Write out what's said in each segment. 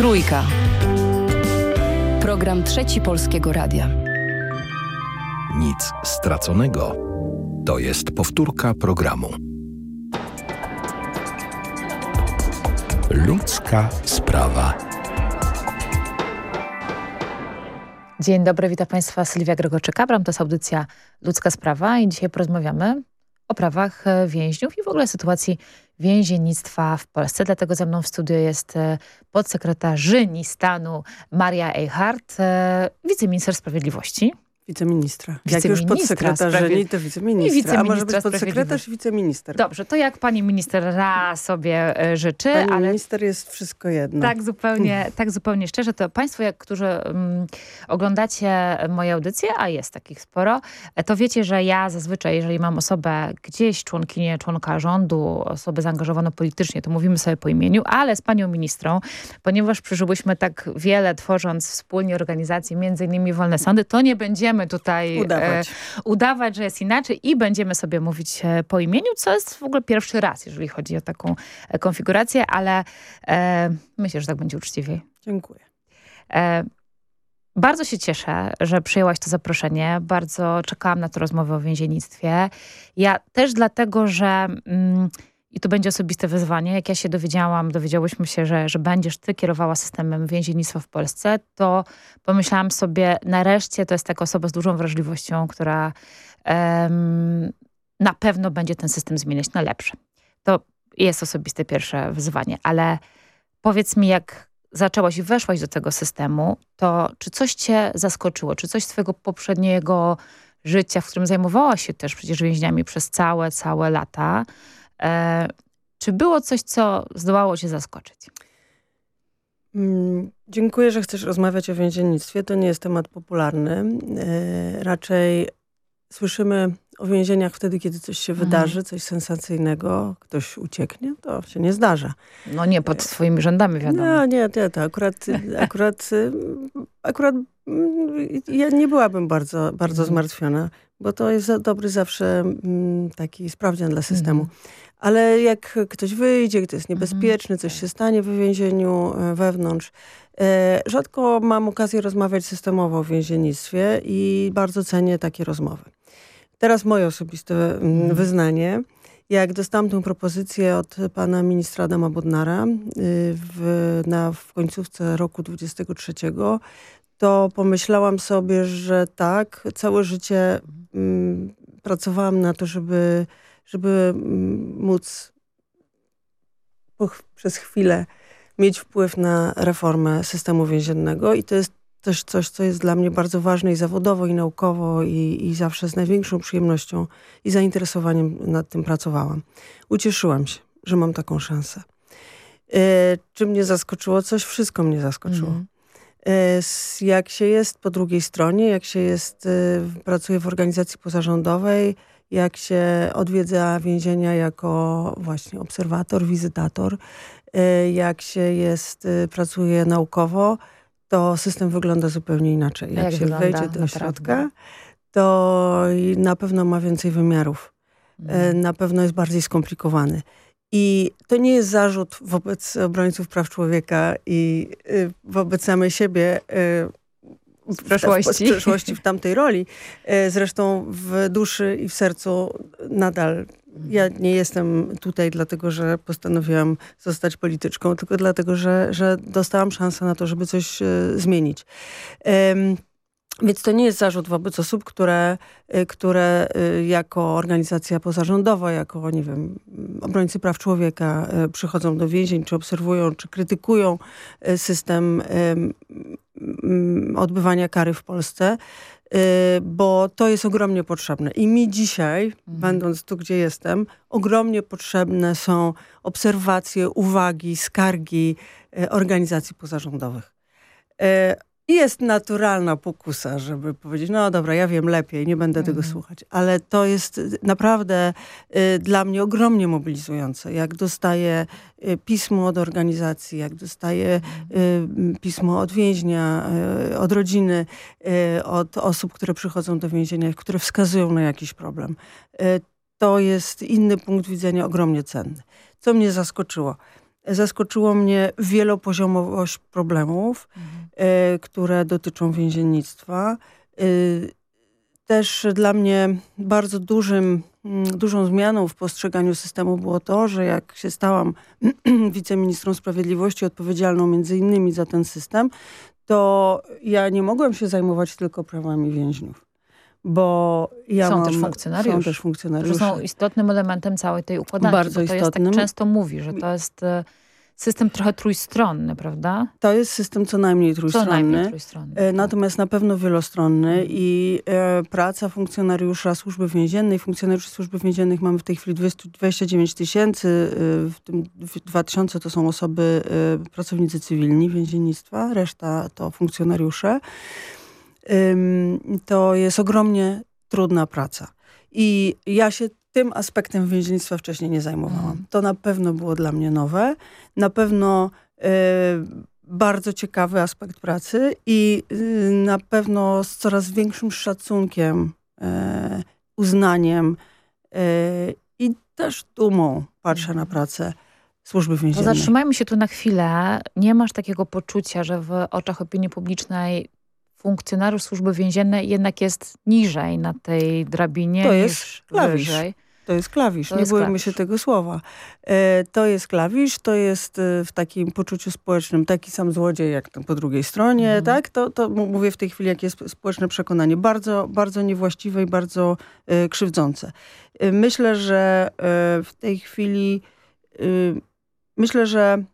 Trójka. Program Trzeci Polskiego Radia. Nic straconego. To jest powtórka programu. Ludzka sprawa. Dzień dobry, witam Państwa Sylwia Gregorczyk-Abram. To jest audycja Ludzka Sprawa i dzisiaj porozmawiamy o prawach e, więźniów i w ogóle sytuacji więziennictwa w Polsce. Dlatego ze mną w studiu jest e, podsekretarzyni stanu Maria Eichhardt, e, wiceminister sprawiedliwości. Wiceministra. Jak już podsekretarzyni, to wiceministra. A może być podsekretarz i wiceminister. Dobrze, to jak pani minister raz sobie e, życzy. Pani ale minister jest wszystko jedno. Tak zupełnie, tak zupełnie szczerze, to państwo, jak, którzy um, oglądacie moje audycje, a jest takich sporo, e, to wiecie, że ja zazwyczaj, jeżeli mam osobę gdzieś, członkinię, członka rządu, osobę zaangażowaną politycznie, to mówimy sobie po imieniu, ale z panią ministrą, ponieważ przeżyłyśmy tak wiele, tworząc wspólnie organizacje, między innymi Wolne Sądy, to nie będziemy będziemy tutaj e, udawać. E, udawać, że jest inaczej i będziemy sobie mówić e, po imieniu, co jest w ogóle pierwszy raz, jeżeli chodzi o taką e, konfigurację, ale e, myślę, że tak będzie uczciwiej. Dziękuję. E, bardzo się cieszę, że przyjęłaś to zaproszenie. Bardzo czekałam na tę rozmowę o więziennictwie. Ja też dlatego, że... Mm, i to będzie osobiste wyzwanie. Jak ja się dowiedziałam, dowiedziałyśmy się, że, że będziesz ty kierowała systemem więziennictwa w Polsce, to pomyślałam sobie, nareszcie to jest taka osoba z dużą wrażliwością, która na pewno będzie ten system zmieniać na lepsze. To jest osobiste pierwsze wyzwanie, ale powiedz mi, jak zaczęłaś i weszłaś do tego systemu, to czy coś cię zaskoczyło? Czy coś z twojego poprzedniego życia, w którym zajmowałaś się też przecież więźniami przez całe, całe lata, czy było coś, co zdołało cię zaskoczyć? Mm, dziękuję, że chcesz rozmawiać o więziennictwie. To nie jest temat popularny. E, raczej słyszymy o więzieniach wtedy, kiedy coś się mhm. wydarzy, coś sensacyjnego, ktoś ucieknie, to się nie zdarza. No nie pod swoimi rządami, wiadomo. No nie, nie to akurat, akurat, akurat mm, ja nie byłabym bardzo, bardzo mhm. zmartwiona, bo to jest dobry zawsze mm, taki sprawdzian dla systemu. Mhm. Ale jak ktoś wyjdzie, kto jest niebezpieczny, coś się stanie w więzieniu e, wewnątrz, e, rzadko mam okazję rozmawiać systemowo o więziennictwie i bardzo cenię takie rozmowy. Teraz moje osobiste mm, mhm. wyznanie. Jak dostałam tę propozycję od pana ministra Adama Bodnara y, w, na, w końcówce roku 23, to pomyślałam sobie, że tak, całe życie mm, pracowałam na to, żeby żeby mm, móc przez chwilę mieć wpływ na reformę systemu więziennego i to jest też coś, co jest dla mnie bardzo ważne i zawodowo, i naukowo, i, i zawsze z największą przyjemnością i zainteresowaniem nad tym pracowałam. Ucieszyłam się, że mam taką szansę. E, czy mnie zaskoczyło coś? Wszystko mnie zaskoczyło. Mm. E, jak się jest po drugiej stronie, jak się jest, e, pracuje w organizacji pozarządowej, jak się odwiedza więzienia jako właśnie obserwator, wizytator, y, jak się jest, y, pracuje naukowo, to system wygląda zupełnie inaczej. Jak, jak się wejdzie do środka, to na pewno ma więcej wymiarów. Mhm. Na pewno jest bardziej skomplikowany. I to nie jest zarzut wobec obrońców praw człowieka i wobec samej siebie w przeszłości. W, przeszłości, w tamtej roli. E, zresztą w duszy i w sercu nadal ja nie jestem tutaj dlatego, że postanowiłam zostać polityczką, tylko dlatego, że, że dostałam szansę na to, żeby coś e, zmienić. Więc to nie jest zarzut wobec osób, które, y, które y, jako organizacja pozarządowa, jako, nie wiem, obrońcy praw człowieka y, przychodzą do więzień, czy obserwują, czy krytykują system odbywania kary w Polsce, bo to jest ogromnie potrzebne. I mi dzisiaj, mhm. będąc tu, gdzie jestem, ogromnie potrzebne są obserwacje, uwagi, skargi organizacji pozarządowych. Jest naturalna pokusa, żeby powiedzieć, no dobra, ja wiem lepiej, nie będę tego mhm. słuchać. Ale to jest naprawdę y, dla mnie ogromnie mobilizujące. Jak dostaję y, pismo od organizacji, jak dostaję y, pismo od więźnia, y, od rodziny, y, od osób, które przychodzą do więzienia, które wskazują na jakiś problem. Y, to jest inny punkt widzenia ogromnie cenny. Co mnie zaskoczyło? Zaskoczyło mnie wielopoziomowość problemów, mhm. które dotyczą więziennictwa. Też dla mnie bardzo dużym, mm, dużą zmianą w postrzeganiu systemu było to, że jak się stałam wiceministrą sprawiedliwości odpowiedzialną między innymi za ten system, to ja nie mogłem się zajmować tylko prawami więźniów. Bo ja są mam, też funkcjonariusze. Są też funkcjonariusze. Są istotnym elementem całej tej układanki. Bardzo bo to istotnym. jest tak często mówi, że to jest e, system trochę trójstronny, prawda? To jest system co najmniej trójstronny. Co najmniej trójstronny. E, tak. Natomiast na pewno wielostronny mhm. i e, praca funkcjonariusza służby więziennej, funkcjonariuszy służby więziennych mamy w tej chwili 29 tysięcy, e, w tym 2000 to są osoby, e, pracownicy cywilni więziennictwa, reszta to funkcjonariusze. to jest ogromnie trudna praca. I ja się tym aspektem więziennictwa wcześniej nie zajmowałam. Mm. To na pewno było dla mnie nowe. Na pewno y, bardzo ciekawy aspekt pracy i y, na pewno z coraz większym szacunkiem, y, uznaniem i też dumą patrzę na mhm. pracę służby więziennej. To zatrzymajmy się tu na chwilę. Nie masz takiego poczucia, że w oczach opinii publicznej funkcjonariusz służby więziennej jednak jest niżej na tej drabinie to jest klawisz. Wyżej. To jest klawisz, to nie jest bójmy się tego słowa. E, to jest klawisz, to jest e, w takim poczuciu społecznym taki sam złodziej jak tam po drugiej stronie, mhm. tak? To, to mówię w tej chwili, jakie jest społeczne przekonanie. Bardzo, bardzo niewłaściwe i bardzo e, krzywdzące. E, myślę, że e, w tej chwili myślę, że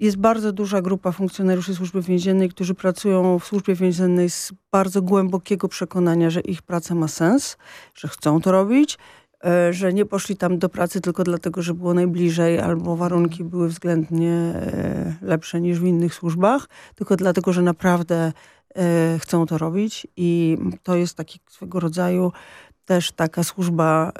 jest bardzo duża grupa funkcjonariuszy służby więziennej, którzy pracują w służbie więziennej z bardzo głębokiego przekonania, że ich praca ma sens, że chcą to robić, e, że nie poszli tam do pracy tylko dlatego, że było najbliżej albo warunki były względnie e, lepsze niż w innych służbach, tylko dlatego, że naprawdę e, chcą to robić i to jest taki swego rodzaju też taka służba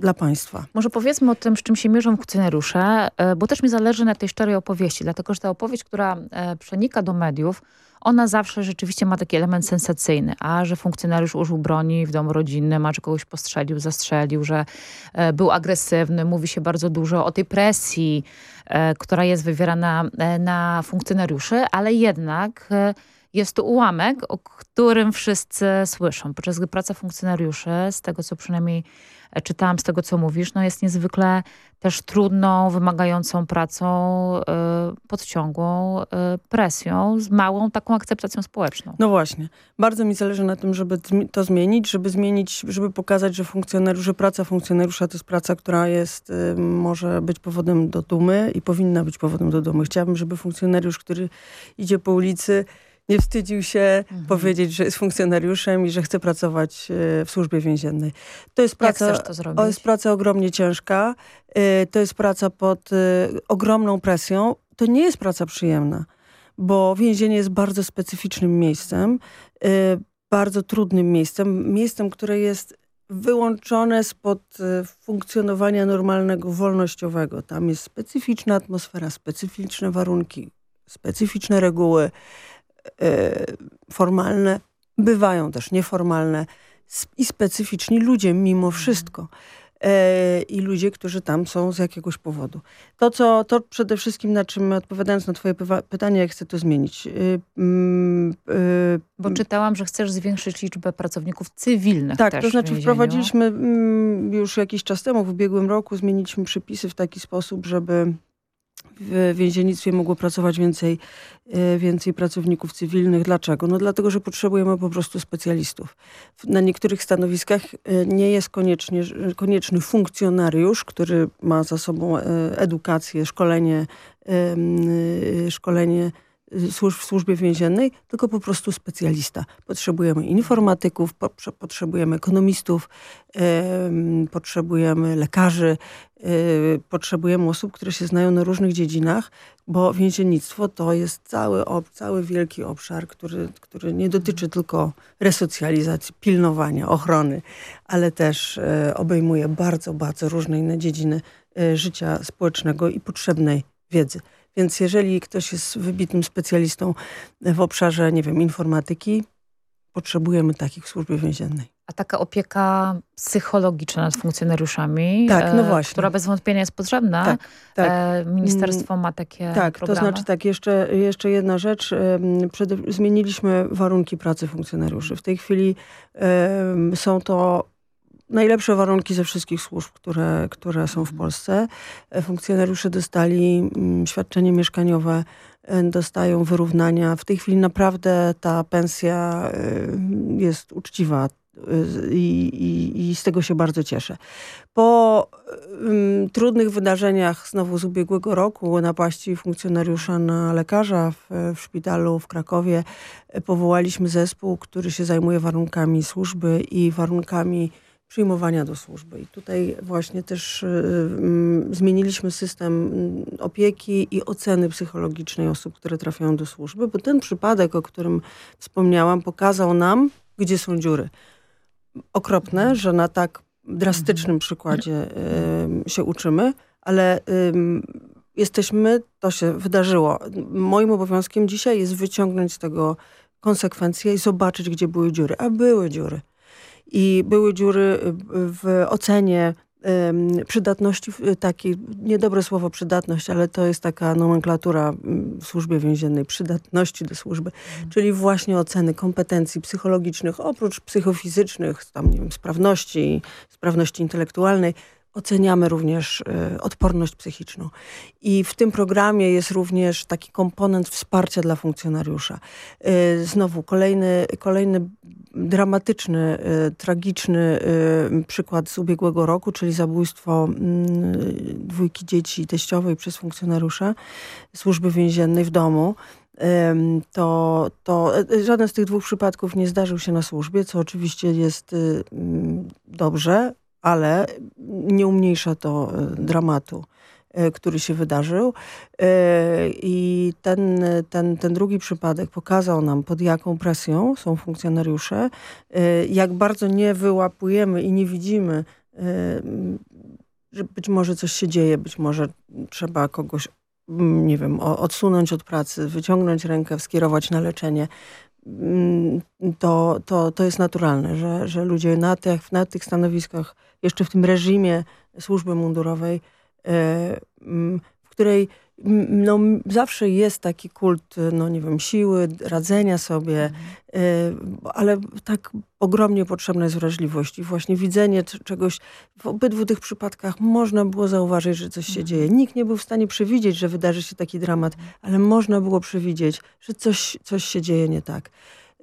dla państwa. Może powiedzmy o tym, z czym się mierzą funkcjonariusze, e, bo też mi zależy na tej szczerej opowieści, dlatego że ta opowieść, która e, przenika do mediów, ona zawsze rzeczywiście ma taki element sensacyjny, a że funkcjonariusz użył broni w domu rodzinnym, a że kogoś postrzelił, zastrzelił, że e, był agresywny, mówi się bardzo dużo o tej presji, która jest wywierana na funkcjonariuszy, ale jednak jest to ułamek, o którym wszyscy słyszą, podczas gdy praca funkcjonariuszy, z tego co przynajmniej E, czytałam z tego, co mówisz, no jest niezwykle też trudną, wymagającą pracą, y, pod ciągłą y, presją, z małą taką akceptacją społeczną. No właśnie. Bardzo mi zależy na tym, żeby to zmienić, żeby zmienić, żeby pokazać, że funkcjonariusze, praca funkcjonariusza to jest praca, która jest, y, może być powodem do dumy i powinna być powodem do dumy. Chciałabym, żeby funkcjonariusz, który idzie po ulicy, nie wstydził się mhm. powiedzieć, że jest funkcjonariuszem i że chce pracować e, w służbie więziennej. To jest praca, Jak to, zrobić? to jest praca ogromnie ciężka. E, to jest praca pod e, ogromną presją. To nie jest praca przyjemna, bo więzienie jest bardzo specyficznym miejscem, bardzo trudnym miejscem, miejscem, które jest wyłączone spod funkcjonowania normalnego, wolnościowego. Tam jest specyficzna atmosfera, specyficzne warunki, specyficzne reguły. E, formalne, bywają też nieformalne i specyficzni ludzie mimo mhm. wszystko. E, I ludzie, którzy tam są z jakiegoś powodu. To, co, to przede wszystkim, na czym odpowiadając na twoje pytanie, jak chcę to zmienić. Y, mm, y, Bo czytałam, że chcesz zwiększyć liczbę pracowników cywilnych Tak, to znaczy wprowadziliśmy mm, już jakiś czas temu, w ubiegłym roku, zmieniliśmy przepisy w taki sposób, żeby w więziennictwie mogło pracować więcej, e, więcej pracowników cywilnych. Dlaczego? No dlatego, że potrzebujemy po prostu specjalistów. Na niektórych stanowiskach e, nie jest koniecznie, konieczny funkcjonariusz, który ma za sobą e, edukację, szkolenie, szkolenie służb w służbie więziennej, tylko po prostu specjalista. Potrzebujemy informatyków, po, potrzebujemy ekonomistów, potrzebujemy lekarzy, y, potrzebujemy osób, które się znają na różnych dziedzinach, bo więziennictwo to jest cały, cały wielki obszar, który, który nie dotyczy tylko resocjalizacji, pilnowania, ochrony, ale też y, obejmuje bardzo, bardzo różne inne dziedziny y, życia społecznego i potrzebnej wiedzy. Więc jeżeli ktoś jest wybitnym specjalistą w obszarze, nie wiem, informatyki, potrzebujemy takich w służbie więziennej. A taka opieka psychologiczna nad funkcjonariuszami, tak, no e, właśnie. która bez wątpienia jest potrzebna. Tak, tak. E, ministerstwo ma takie Tak, programy. to znaczy tak, jeszcze, jeszcze jedna rzecz. zmieniliśmy warunki pracy funkcjonariuszy. W tej chwili są to najlepsze warunki ze wszystkich służb, które, które są w Polsce. E, Funkcjonariusze dostali mm, świadczenie mieszkaniowe, e, dostają wyrównania. W tej chwili naprawdę ta pensja e, jest uczciwa i, i, i z tego się bardzo cieszę. Po ym, trudnych wydarzeniach znowu z ubiegłego roku, napaści funkcjonariusza na lekarza w, w szpitalu w Krakowie, powołaliśmy zespół, który się zajmuje warunkami służby i warunkami przyjmowania do służby. I tutaj właśnie też y, mm, zmieniliśmy system mm, opieki i oceny psychologicznej osób, które trafiają do służby, bo ten przypadek, o którym wspomniałam, pokazał nam, gdzie są dziury. Okropne, że na tak drastycznym przykładzie y, się uczymy, ale jesteśmy, to się wydarzyło. Moim obowiązkiem dzisiaj jest wyciągnąć z tego konsekwencje i zobaczyć, gdzie były dziury. A były dziury. I były dziury y, w ocenie przydatności, takiej, niedobre słowo przydatność, ale to jest taka nomenklatura w służbie więziennej, przydatności do służby, czyli właśnie oceny kompetencji psychologicznych, oprócz psychofizycznych, tam nie wiem, sprawności, sprawności intelektualnej, oceniamy również y, odporność psychiczną. I w tym programie jest również taki komponent wsparcia dla funkcjonariusza. Y, Znowu kolejny, kolejny dramatyczny, y, tragiczny y, przykład z ubiegłego roku, czyli zabójstwo mm, dwójki dzieci teściowej przez funkcjonariusza służby więziennej w domu. To, to e, żaden z tych dwóch przypadków nie zdarzył się na służbie, co oczywiście jest y, mm, dobrze, ale nie umniejsza to y, dramatu, y, który się wydarzył. Y, I ten, ten, ten drugi przypadek pokazał nam, pod jaką presją są funkcjonariusze, jak bardzo nie wyłapujemy i nie widzimy, że być może coś się dzieje, być może trzeba kogoś, mm, nie wiem, odsunąć od pracy, wyciągnąć rękę, skierować na leczenie. Mm, To, to, to jest naturalne, że, że ludzie na tych, na tych stanowiskach, jeszcze w tym reżimie służby mundurowej, e, mm, w której no, zawsze jest taki kult, no nie wiem, siły, radzenia sobie, e, ale tak ogromnie potrzebna jest wrażliwość i właśnie widzenie czegoś. W obydwu tych przypadkach można było zauważyć, że coś się dzieje. Nikt nie był w stanie przewidzieć, że wydarzy się taki dramat, ale można było przewidzieć, że coś, coś się dzieje nie tak.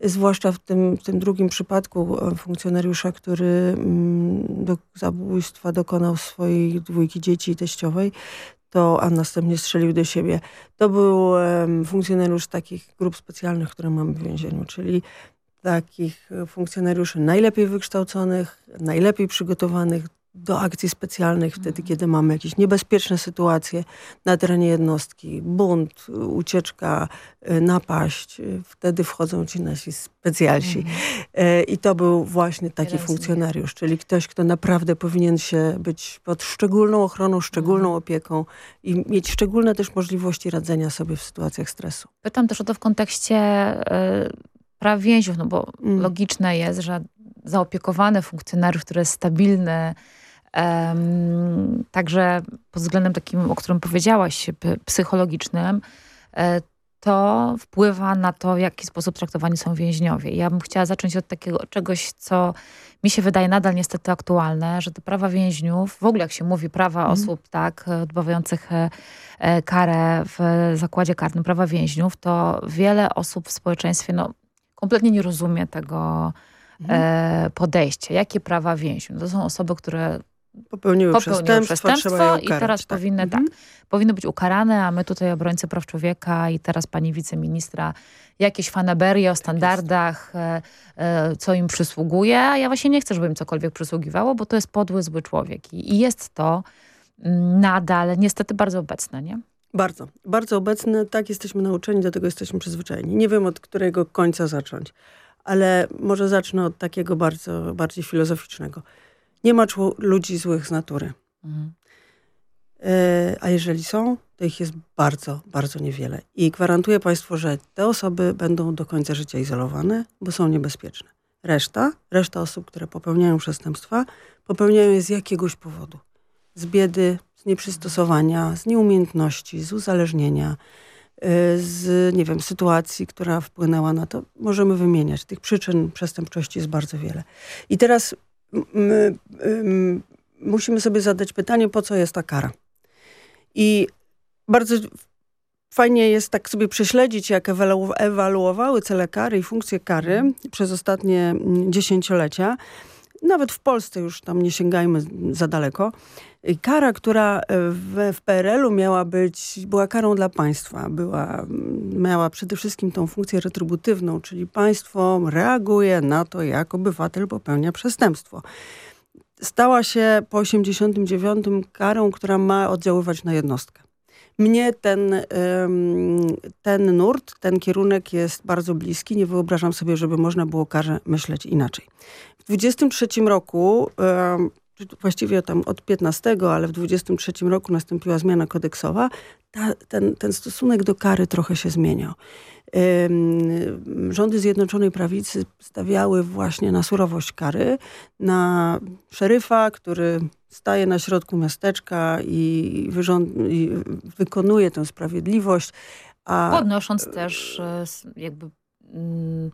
Zwłaszcza w tym, w tym drugim przypadku e, funkcjonariusza, który mm, do zabójstwa dokonał swojej dwójki dzieci i teściowej, to, a następnie strzelił do siebie. To był em, funkcjonariusz takich grup specjalnych, które mamy w więzieniu, czyli takich e, funkcjonariuszy najlepiej wykształconych, najlepiej przygotowanych do akcji specjalnych, wtedy kiedy mamy jakieś niebezpieczne sytuacje na terenie jednostki, bunt, ucieczka, e, napaść, e, wtedy wchodzą ci nasi specjalsi. E, I to był właśnie taki funkcjonariusz, czyli ktoś, kto naprawdę powinien się być pod szczególną ochroną, szczególną opieką i mieć szczególne też możliwości radzenia sobie w sytuacjach stresu. Pytam też o to w kontekście e, praw więźniów, no bo Mm. logiczne jest, że zaopiekowany funkcjonariusz, który jest stabilny, także pod względem takim, o którym powiedziałaś, psychologicznym, e, to wpływa na to, w jaki sposób traktowani są więźniowie. Ja bym chciała zacząć od takiego czegoś, co mi się wydaje nadal niestety aktualne, że te prawa więźniów, w ogóle jak się mówi prawa Mhm. osób tak, odbywających e, e, karę w zakładzie karnym, prawa więźniów, to wiele osób w społeczeństwie no, kompletnie nie rozumie tego e, podejścia. Jakie prawa więźniów? To są osoby, które Popełniły, popełniły przestępstwo, i ukarać, teraz tak. powinny, Mhm. tak, powinny być ukarane, a my tutaj obrońcy praw człowieka i teraz pani wiceministra jakieś fanaberie o standardach, e, e, co im przysługuje, a ja właśnie nie chcę, żeby im cokolwiek przysługiwało, bo to jest podły, zły człowiek i, jest to mm, nadal niestety bardzo obecne, nie? Bardzo, bardzo obecny. Tak jesteśmy nauczeni, do tego jesteśmy przyzwyczajeni. Nie wiem od którego końca zacząć, ale może zacznę od takiego bardzo, bardziej filozoficznego. Nie ma ludzi złych z natury. Mhm. E, A jeżeli są, to ich jest bardzo, bardzo niewiele. I gwarantuję Państwu, że te osoby będą do końca życia izolowane, bo są niebezpieczne. Reszta, reszta osób, które popełniają przestępstwa, popełniają je z jakiegoś powodu. Z biedy, z nieprzystosowania, z nieumiejętności, z uzależnienia, y, z, nie wiem, sytuacji, która wpłynęła na to. Możemy wymieniać. Tych przyczyn przestępczości jest bardzo wiele. I teraz musimy sobie zadać pytanie, po co jest ta kara? I bardzo fajnie jest tak sobie prześledzić, jak ewaluowały cele kary i funkcje kary przez ostatnie dziesięciolecia. Nawet w Polsce już tam nie sięgajmy za daleko. Kara, która w, w PRL-u miała być, była karą dla państwa. Była, miała przede wszystkim tą funkcję retributywną, czyli państwo reaguje na to, jak obywatel popełnia przestępstwo. Stała się po 89 karą, która ma oddziaływać na jednostkę. Mnie ten, ten nurt, ten kierunek jest bardzo bliski. Nie wyobrażam sobie, żeby można było karze myśleć inaczej. W 23 roku, właściwie tam od 15, ale w 23 roku nastąpiła zmiana kodeksowa, ta, ten, ten stosunek do kary trochę się zmieniał rządy Zjednoczonej Prawicy stawiały właśnie na surowość kary, na szeryfa, który staje na środku miasteczka i, i wykonuje tę sprawiedliwość. A... Podnosząc też e, jakby mm,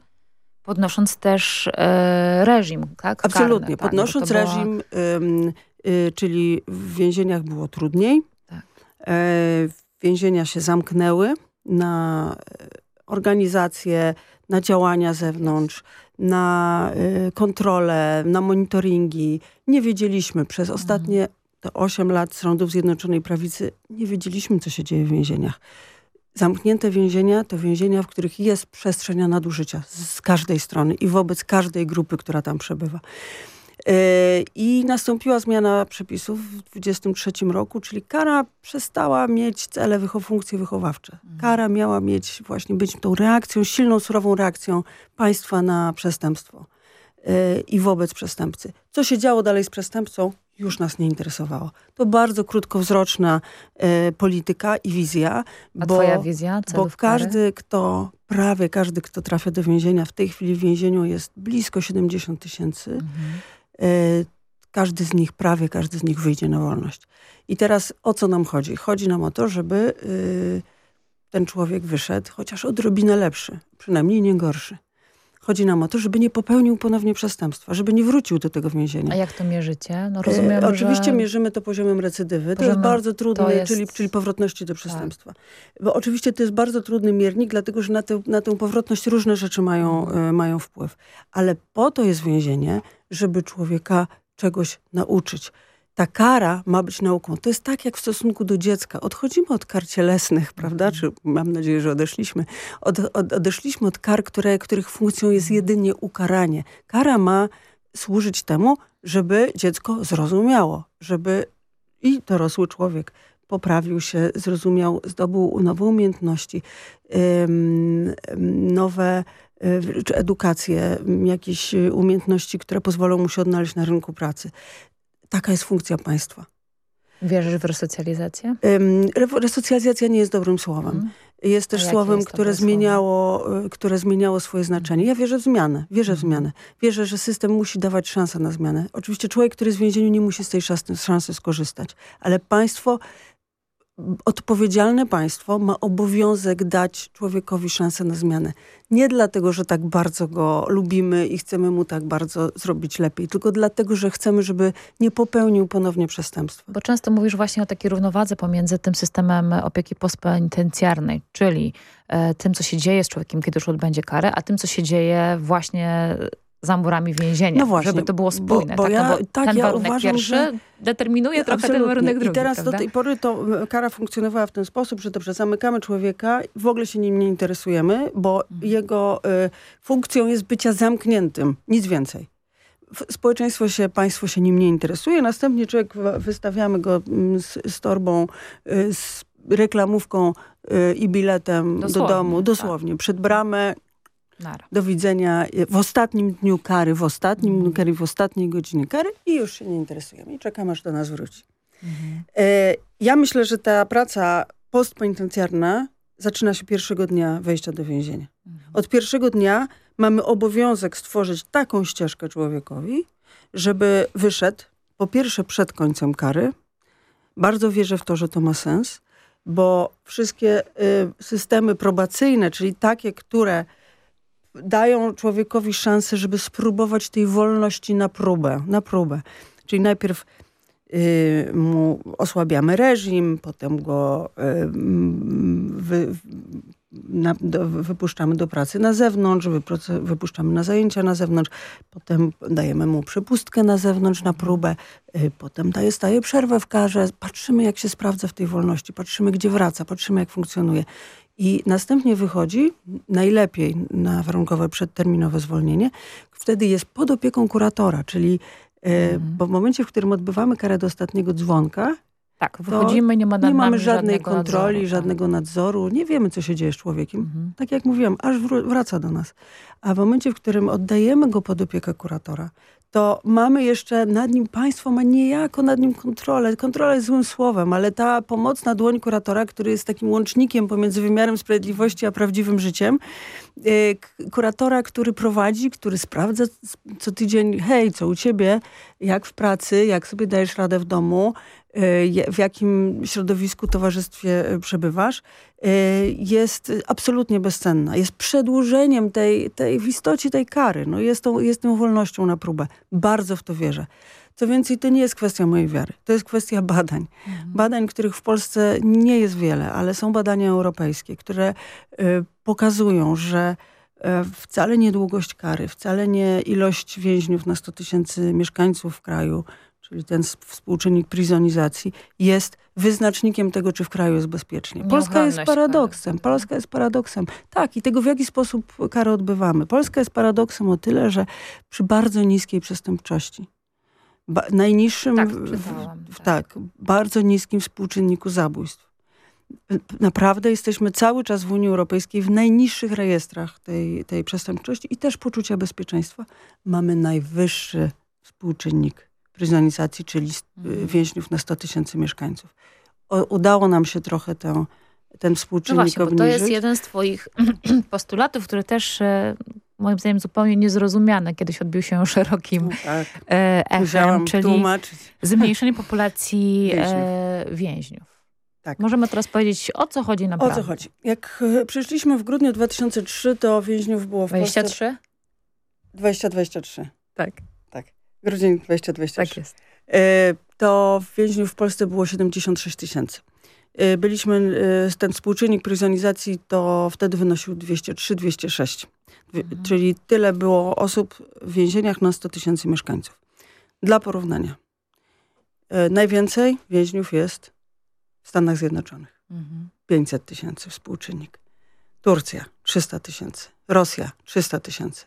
podnosząc też e, reżim, tak? Absolutnie. Karny, tak, podnosząc była... reżim, y, czyli w więzieniach było trudniej. Tak. E, więzienia się zamknęły na organizacje, na działania zewnątrz, na y, kontrolę, na monitoringi. Nie wiedzieliśmy przez mhm. ostatnie te 8 lat rządów Zjednoczonej Prawicy, nie wiedzieliśmy, co się dzieje w więzieniach. Zamknięte więzienia to więzienia, w których jest przestrzeń nadużycia z każdej strony i wobec każdej grupy, która tam przebywa. I nastąpiła zmiana przepisów w 23 roku, czyli kara przestała mieć cele, funkcje wychowawcze. Mhm. Kara miała mieć właśnie być tą reakcją, silną, surową reakcją państwa na przestępstwo y, i wobec przestępcy. Co się działo dalej z przestępcą, już nas nie interesowało. To bardzo krótkowzroczna y, polityka i wizja. A bo, twoja wizja Bo każdy, kto, prawie każdy, kto trafia do więzienia, w tej chwili w więzieniu jest blisko 70 tysięcy. Mhm Y, każdy z nich, prawie każdy z nich wyjdzie na wolność. I teraz o co nam chodzi? Chodzi nam o to, żeby y, ten człowiek wyszedł chociaż odrobinę lepszy, przynajmniej nie gorszy. Chodzi nam o to, żeby nie popełnił ponownie przestępstwa, żeby nie wrócił do tego więzienia. A jak to mierzycie? No rozumiem, e, Oczywiście że... mierzymy to poziomem recydywy. to jest bardzo trudny, jest... Czyli, czyli powrotności do przestępstwa. Tak. Bo oczywiście to jest bardzo trudny miernik, dlatego że na, te, na tę powrotność różne rzeczy mają, mhm. e, mają wpływ. Ale po to jest więzienie, żeby człowieka czegoś nauczyć. Ta kara ma być nauką. To jest tak jak w stosunku do dziecka. Odchodzimy od kar cielesnych, prawda? Mhm. Czy mam nadzieję, że odeszliśmy. Od, od, odeszliśmy od kar, które, których funkcją jest jedynie ukaranie. Kara ma służyć temu, żeby dziecko zrozumiało, żeby i dorosły człowiek poprawił się, zrozumiał, zdobył nowe umiejętności, nowe czy edukację, jakieś umiejętności, które pozwolą mu się odnaleźć na rynku pracy. Taka jest funkcja państwa. Wierzysz w resocjalizację? Resocjalizacja nie jest dobrym słowem. Hmm. Jest też słowem, jest które, zmieniało, y, które zmieniało swoje znaczenie. Ja wierzę w zmianę. Wierzę w hmm. zmianę. Wierzę, że system musi dawać szansę na zmianę. Oczywiście człowiek, który jest w więzieniu nie musi z tej szansy, szansy skorzystać. Ale państwo odpowiedzialne państwo ma obowiązek dać człowiekowi szansę na zmianę. Nie dlatego, że tak bardzo go lubimy i chcemy mu tak bardzo zrobić lepiej, tylko dlatego, że chcemy, żeby nie popełnił ponownie przestępstwa. Bo często mówisz właśnie o takiej równowadze pomiędzy tym systemem opieki postpenitencjarnej, czyli e, tym, co się dzieje z człowiekiem, kiedy już odbędzie karę, a tym, co się dzieje właśnie za murami więzienia, no właśnie, żeby to było spójne. Bo, bo tak, ja, no bo tak, ten ja warunek uważam, pierwszy że... determinuje trochę Absolutnie. ten warunek drugi. I teraz prawda? do tej pory to kara funkcjonowała w ten sposób, że dobrze, zamykamy człowieka, w ogóle się nim nie interesujemy, bo mhm. jego y, funkcją jest bycia zamkniętym, nic więcej. Społeczeństwo się, państwo się nim nie interesuje, następnie człowiek, wystawiamy go mm, z, z torbą, y, z reklamówką i biletem dosłownie, do domu, dosłownie, tak. przed bramę Nara. Do widzenia w ostatnim dniu kary, w ostatnim mm. dniu kary, w ostatniej godzinie kary i już się nie interesujemy i czekamy, aż do nas wróci. Mm. E, ja myślę, że ta praca postpenitencjarna zaczyna się pierwszego dnia wejścia do więzienia. Od pierwszego dnia mamy obowiązek stworzyć taką ścieżkę człowiekowi, żeby wyszedł po pierwsze przed końcem kary. Bardzo wierzę w to, że to ma sens, bo wszystkie y, systemy probacyjne, czyli takie, które dają człowiekowi szansę, żeby spróbować tej wolności na próbę, na próbę. Czyli najpierw y, mu osłabiamy reżim, potem go y, wy, na, do, wypuszczamy do pracy na zewnątrz, wypuszczamy na zajęcia na zewnątrz, potem dajemy mu przepustkę na zewnątrz na próbę, y, potem daje, staje przerwę w karze, patrzymy jak się sprawdza w tej wolności, patrzymy gdzie wraca, patrzymy jak funkcjonuje. I następnie wychodzi, najlepiej na warunkowe przedterminowe zwolnienie, wtedy jest pod opieką kuratora, czyli y, mhm. bo w momencie, w którym odbywamy karę do ostatniego dzwonka, tak, wychodzimy, nie, ma nie mamy żadnej kontroli, nadzoru, tak. żadnego tak. nadzoru, nie wiemy, co się dzieje z człowiekiem. Mhm. Tak jak mówiłam, aż wraca do nas. A w momencie, w którym oddajemy go pod opiekę kuratora, to mamy jeszcze nad nim, państwo ma niejako nad nim kontrolę. Kontrola jest złym słowem, ale ta pomocna dłoń kuratora, który jest takim łącznikiem pomiędzy wymiarem sprawiedliwości a prawdziwym życiem, e, kuratora, który prowadzi, który sprawdza co tydzień, hej, co u ciebie, jak w pracy, jak sobie dajesz radę w domu, w jakim środowisku, towarzystwie e, przebywasz, e, jest absolutnie bezcenna. Jest przedłużeniem tej, tej w istocie tej kary. No jest, tą, jest tą wolnością na próbę. Bardzo w to wierzę. Co więcej, to nie jest kwestia mojej wiary. To jest kwestia badań. Mhm. Badań, których w Polsce nie jest wiele, ale są badania europejskie, które pokazują, że wcale nie długość kary, wcale nie ilość więźniów na 100 tysięcy mieszkańców w kraju, czyli ten współczynnik prizonizacji, jest wyznacznikiem tego, czy w kraju jest bezpiecznie. Polska jest paradoksem. Polska jest paradoksem. Tak, i tego w jaki sposób karę odbywamy. Polska jest paradoksem o tyle, że przy bardzo niskiej przestępczości, ba, najniższym, tak, w, tak. tak, bardzo niskim współczynniku zabójstw. Naprawdę jesteśmy cały czas w Unii Europejskiej w najniższych rejestrach tej, tej przestępczości i też poczucia bezpieczeństwa. Mamy najwyższy współczynnik pryzonizacji, czyli mhm. więźniów na 100 tysięcy mieszkańców. O, udało nam się trochę tę, ten współczynnik no właśnie, obniżyć. to jest jeden z twoich postulatów, który też e, moim zdaniem zupełnie niezrozumiany. Kiedyś odbił się szerokim no tak. E, echem, czyli tłumaczyć. zmniejszenie populacji więźniów. E, więźniów. Tak. Możemy teraz powiedzieć, o co chodzi naprawdę. O co chodzi? Jak przyszliśmy w grudniu 2003, to więźniów było w 23? Polsce... 20-23. Tak. Grudzień 2020. Tak jest. E, to więźniów w Polsce było 76 tysięcy. E, byliśmy, e, ten współczynnik pryzonizacji to wtedy wynosił 203-206. Mhm. Czyli tyle było osób w więzieniach na 100 tysięcy mieszkańców. Dla porównania. Najwięcej więźniów jest w Stanach Zjednoczonych. Mhm. 500 tysięcy współczynnik. Turcja 300 tysięcy. Rosja 300 tysięcy.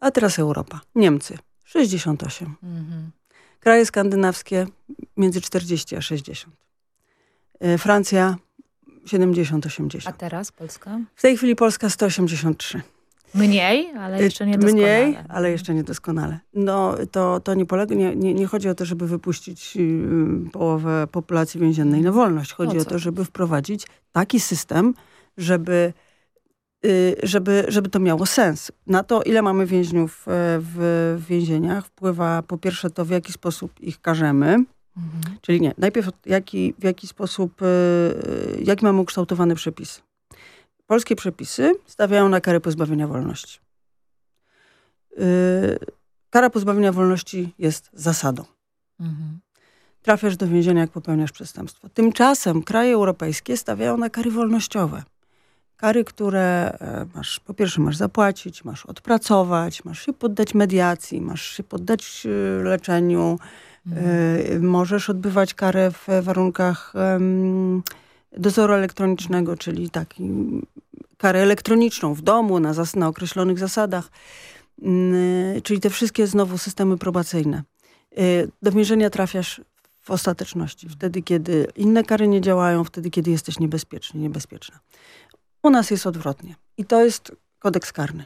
A teraz Europa. Niemcy 68. Mhm. Kraje skandynawskie między 40 a 60. E, Francja 70-80. A teraz Polska? W tej chwili Polska 183. Mniej, ale jeszcze nie doskonale. Mniej, ale jeszcze niedoskonale. No, to, to nie, polega, nie, nie, nie chodzi o to, żeby wypuścić y, połowę populacji więziennej na wolność. Chodzi no o to, żeby wprowadzić taki system, żeby żeby, żeby to miało sens. Na to, ile mamy więźniów e, w więzieniach, wpływa po pierwsze to, w jaki sposób ich karzemy. Mhm. Czyli nie, najpierw jaki, w jaki sposób, e, jaki mamy ukształtowane przepisy. Polskie przepisy stawiają na karę pozbawienia wolności. E, kara pozbawienia wolności jest zasadą. Mhm. Trafiasz do więzienia, jak popełniasz przestępstwo. Tymczasem kraje europejskie stawiają na kary wolnościowe kary, które e, masz, po pierwsze masz zapłacić, masz odpracować, masz się poddać mediacji, masz się poddać e, leczeniu, mhm. możesz odbywać karę w warunkach dozoru elektronicznego, czyli taki karę elektroniczną w domu, na, zas na określonych zasadach, yy, czyli te wszystkie znowu systemy probacyjne. Do więzienia trafiasz w ostateczności, wtedy kiedy inne kary nie działają, wtedy kiedy jesteś niebezpieczny, niebezpieczna. U nas jest odwrotnie. I to jest kodeks karny.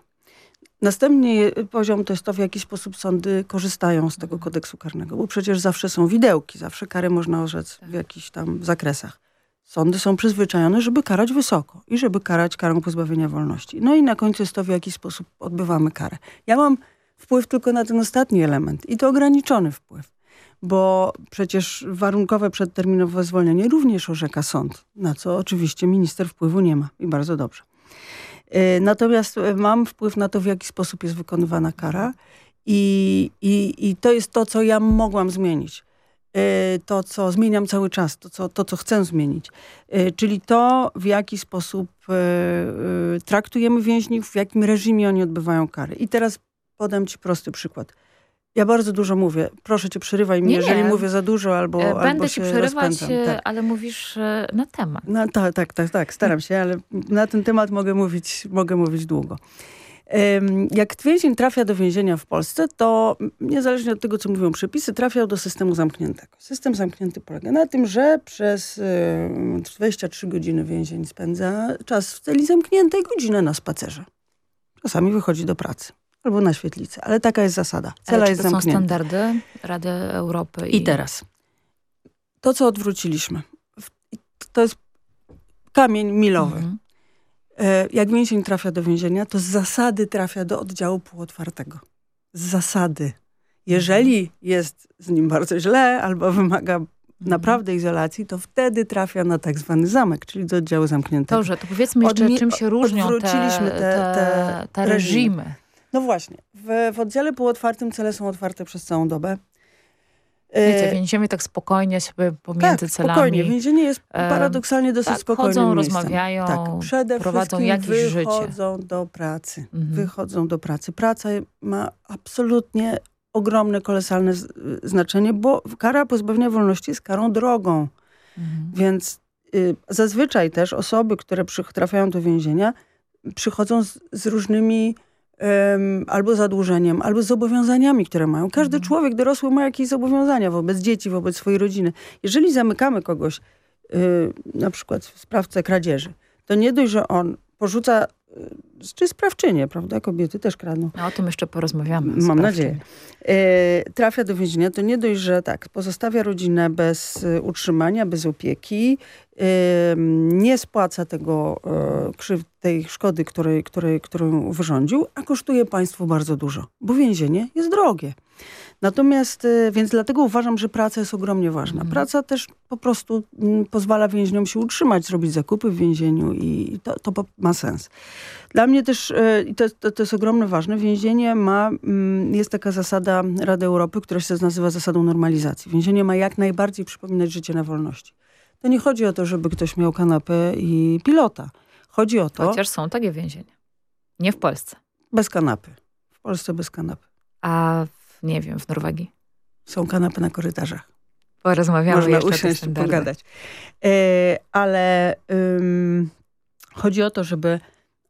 Następny poziom to jest to, w jaki sposób sądy korzystają z tego kodeksu karnego. Bo przecież zawsze są widełki, zawsze kary można orzec w tak. jakichś tam zakresach. Sądy są przyzwyczajone, żeby karać wysoko i żeby karać karą pozbawienia wolności. No i na końcu jest to, w jaki sposób odbywamy karę. Ja mam wpływ tylko na ten ostatni element i to ograniczony wpływ, bo przecież warunkowe przedterminowe zwolnienie również orzeka sąd, na co oczywiście minister wpływu nie ma i bardzo dobrze. Y, natomiast y, mam wpływ na to, w jaki sposób jest wykonywana kara i, i, i to jest to, co ja mogłam zmienić. Y, to, co zmieniam cały czas, to, co, to, co chcę zmienić. Czyli to, w jaki sposób traktujemy więźniów, w jakim reżimie oni odbywają kary. I teraz podam ci prosty przykład. Ja bardzo dużo mówię. Proszę cię, przerywaj mi, nie, jeżeli mówię za dużo albo Będę albo ci przerywać, tak. ale mówisz na temat. No, tak, tak, tak, tak, staram się, ale na ten temat mogę mówić, mogę mówić długo. Jak więzień trafia do więzienia w Polsce, to niezależnie od tego, co mówią przepisy, trafiał do systemu zamkniętego. System zamknięty polega na tym, że przez 23 godziny więzień spędza czas w celi zamkniętej, godzinę na spacerze. Czasami wychodzi do pracy albo na świetlicę, ale taka jest zasada. Cela jest to zamknięta. są standardy Rady Europy? I... I teraz, to co odwróciliśmy, to jest kamień milowy. Mhm. E, jak więzień trafia do więzienia, to z zasady trafia do oddziału półotwartego. Z zasady. Jeżeli jest z nim bardzo źle albo wymaga mhm. naprawdę izolacji, to wtedy trafia na tak zwany zamek, czyli do oddziału zamkniętego. Dobrze, to powiedzmy jeszcze, Odmi czym się różnią te, te, te, te reżimy. No właśnie. W, w oddziale półotwartym cele są otwarte przez całą dobę. Wiecie, więziemy tak spokojnie sobie pomiędzy tak, celami. spokojnie. Więzienie jest paradoksalnie dosyć tak, spokojnym chodzą, miejscem. rozmawiają, tak, przede prowadzą jakieś wychodzą życie. do pracy. Mhm. Wychodzą do pracy. Praca ma absolutnie ogromne, kolosalne znaczenie, bo kara pozbawienia wolności jest karą drogą. Mhm. Więc y, zazwyczaj też osoby, które trafiają do więzienia, przychodzą z, z różnymi albo zadłużeniem, albo zobowiązaniami, które mają. Każdy mhm. człowiek dorosły ma jakieś zobowiązania wobec dzieci, wobec swojej rodziny. Jeżeli zamykamy kogoś, y, na przykład sprawcę kradzieży, to nie dość, że on porzuca, y, czy sprawczynie, prawda? Kobiety też kradną. No, o tym jeszcze porozmawiamy. Mam nadzieję. E, trafia do więzienia, to nie dość, że tak, pozostawia rodzinę bez y, utrzymania, bez opieki, nie spłaca tego, e, tej szkody, której, której, którą wyrządził, a kosztuje państwu bardzo dużo, bo więzienie jest drogie. Natomiast, e, więc dlatego uważam, że praca jest ogromnie ważna. Mhm. Praca też po prostu pozwala więźniom się utrzymać, zrobić zakupy w więzieniu i to, to ma sens. Dla mnie też, e, i to, to, to jest ogromnie ważne, więzienie ma, mm, jest taka zasada Rady Europy, która się nazywa zasadą normalizacji. Więzienie ma jak najbardziej przypominać życie na wolności. To nie chodzi o to, żeby ktoś miał kanapę i pilota. Chodzi o to... Chociaż są takie więzienia. Nie w Polsce. Bez kanapy. W Polsce bez kanapy. A w, nie wiem, w Norwegii? Są kanapy na korytarzach. Porozmawiamy Można jeszcze usiąść i pogadać. E, ale chodzi o to, żeby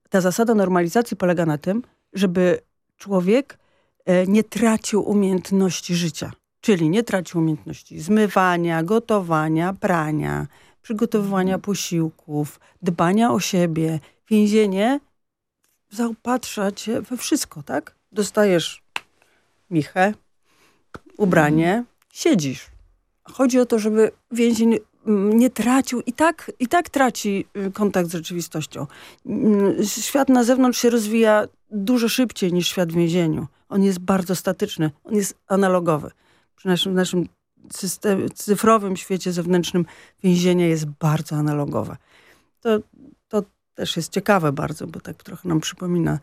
ta zasada normalizacji polega na tym, żeby człowiek e, nie tracił umiejętności życia. Czyli nie tracił umiejętności zmywania, gotowania, prania, przygotowywania posiłków, dbania o siebie. Więzienie zaopatrza cię we wszystko, tak? Dostajesz michę, ubranie, mhm. siedzisz. Chodzi o to, żeby więzień mm, nie tracił i tak, i tak traci y, kontakt z rzeczywistością. Mm, świat na zewnątrz się rozwija dużo szybciej niż świat w więzieniu. On jest bardzo statyczny, on jest analogowy przy naszym, naszym system, cyfrowym świecie zewnętrznym więzienie jest bardzo analogowe. To, to też jest ciekawe bardzo, bo tak trochę nam przypomina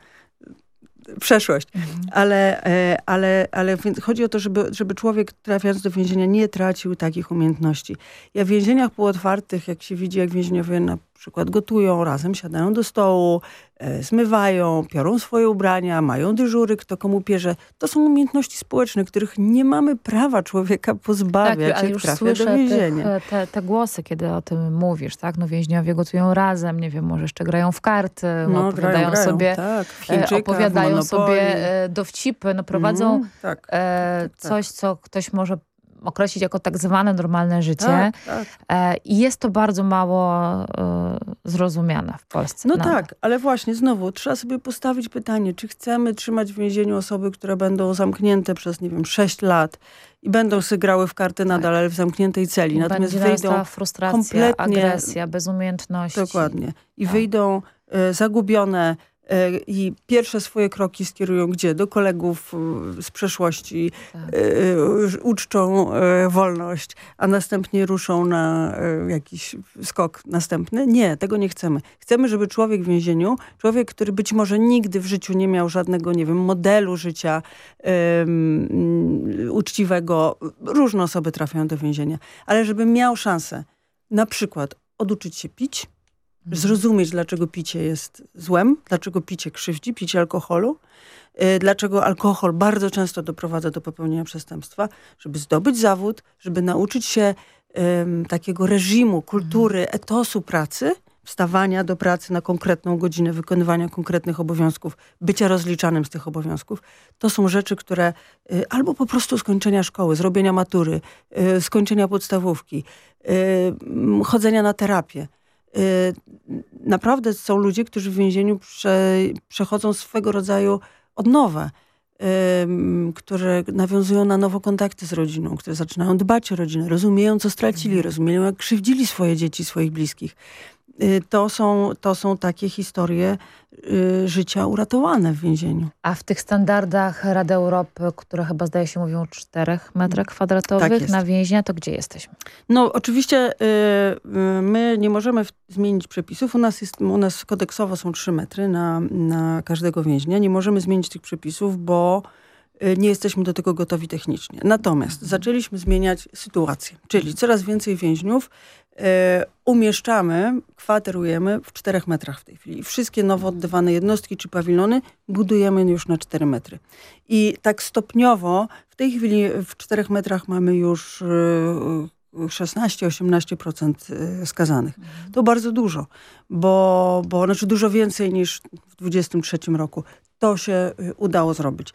przeszłość. Mhm. Ale, e, ale, ale chodzi o to, żeby, żeby człowiek trafiając do więzienia nie tracił takich umiejętności. Ja w więzieniach półotwartych, jak się widzi, jak więźniowie na przykład gotują, razem siadają do stołu, e, zmywają, piorą swoje ubrania, mają dyżury, kto komu pierze. To są umiejętności społeczne, których nie mamy prawa człowieka pozbawiać, tak, ale już słyszę do więzienia. Tych, te, te głosy, kiedy o tym mówisz, tak? No więźniowie gotują razem, nie wiem, może jeszcze grają w karty, no, opowiadają grają, sobie, tak, e, opowiadają sobie e, dowcipy, no prowadzą mm, tak, e, tak, coś, co ktoś może określić jako tak zwane normalne życie. Tak, tak. E, I jest to bardzo mało e, zrozumiane w Polsce. No nawet. tak, ale właśnie znowu trzeba sobie postawić pytanie, czy chcemy trzymać w więzieniu osoby, które będą zamknięte przez, nie wiem, 6 lat i będą sobie grały w karty nadal, ale w zamkniętej celi. I Natomiast wyjdą frustracja, kompletnie- agresja, bez umiejętności. dokładnie i Tak. wyjdą e, zagubione i pierwsze swoje kroki skierują gdzie? Do kolegów e, z przeszłości, Tak. e, uczczą e, wolność, a następnie ruszą na e, jakiś skok następny. Nie, tego nie chcemy. Chcemy, żeby człowiek w więzieniu, człowiek, który być może nigdy w życiu nie miał żadnego, nie wiem, modelu życia uczciwego. Różne osoby trafiają do więzienia. Ale żeby miał szansę na przykład oduczyć się pić. Zrozumieć, dlaczego picie jest złem, dlaczego picie krzywdzi, picie alkoholu, y, dlaczego alkohol bardzo często doprowadza do popełnienia przestępstwa, żeby zdobyć zawód, żeby nauczyć się em, takiego reżimu, kultury, etosu pracy, wstawania do pracy na konkretną godzinę, wykonywania konkretnych obowiązków, bycia rozliczanym z tych obowiązków. To są rzeczy, które y, albo po prostu skończenia szkoły, zrobienia matury, y, skończenia podstawówki, chodzenia na terapię. Y, naprawdę są ludzie, którzy w więzieniu prze, przechodzą swego rodzaju odnowę, które nawiązują na nowo kontakty z rodziną, które zaczynają dbać o rodzinę, rozumieją, co stracili, rozumieją, jak krzywdzili swoje dzieci, swoich bliskich. Y, To są, to są takie historie y, życia uratowane w więzieniu. A w tych standardach Rady Europy, które chyba zdaje się mówią o 4 metrach kwadratowych Tak na więźnia, to gdzie jesteśmy? No oczywiście y, my nie możemy w- zmienić przepisów. U nas, jest, u nas kodeksowo są 3 metry na, na każdego więźnia. Nie możemy zmienić tych przepisów, bo nie jesteśmy do tego gotowi technicznie. Natomiast zaczęliśmy zmieniać sytuację, czyli coraz więcej więźniów y, umieszczamy, kwaterujemy w 4 metrach w tej chwili. Wszystkie nowo oddawane jednostki czy pawilony budujemy już na 4 metry. I tak stopniowo, w tej chwili w 4 metrach mamy już y, 16-18% y, skazanych. To bardzo dużo, bo, bo znaczy dużo więcej niż w 23 roku. To się y, udało zrobić.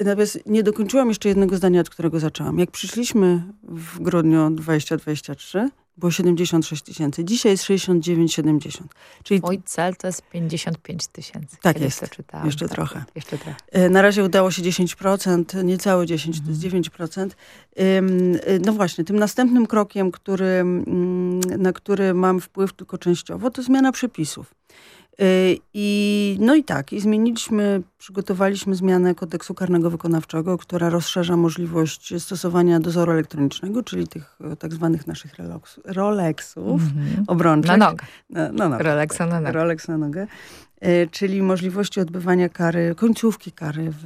Natomiast nie dokończyłam jeszcze jednego zdania, od którego zaczęłam. Jak przyszliśmy w grudniu 2023, było 76 tysięcy. Dzisiaj jest 69-70. Czyli Mój cel to jest 55 tysięcy. Tak jest. To czytałam. Jeszcze tak, trochę. Jeszcze trochę. E, Na razie udało się 10%, niecałe 10, to jest 9%. Ym, y, No właśnie, tym następnym krokiem, który, mm, na który mam wpływ tylko częściowo, to zmiana przepisów. Y, I, no i tak, i zmieniliśmy, przygotowaliśmy zmianę kodeksu karnego wykonawczego, która rozszerza możliwość stosowania dozoru elektronicznego, czyli tych e, tak zwanych naszych Rolex, Rolexów, Mhm. obrączek. Na nogę. No, no, no, Rolexa na nogę. Rolex na nogę. E, Czyli możliwości odbywania kary, końcówki kary w,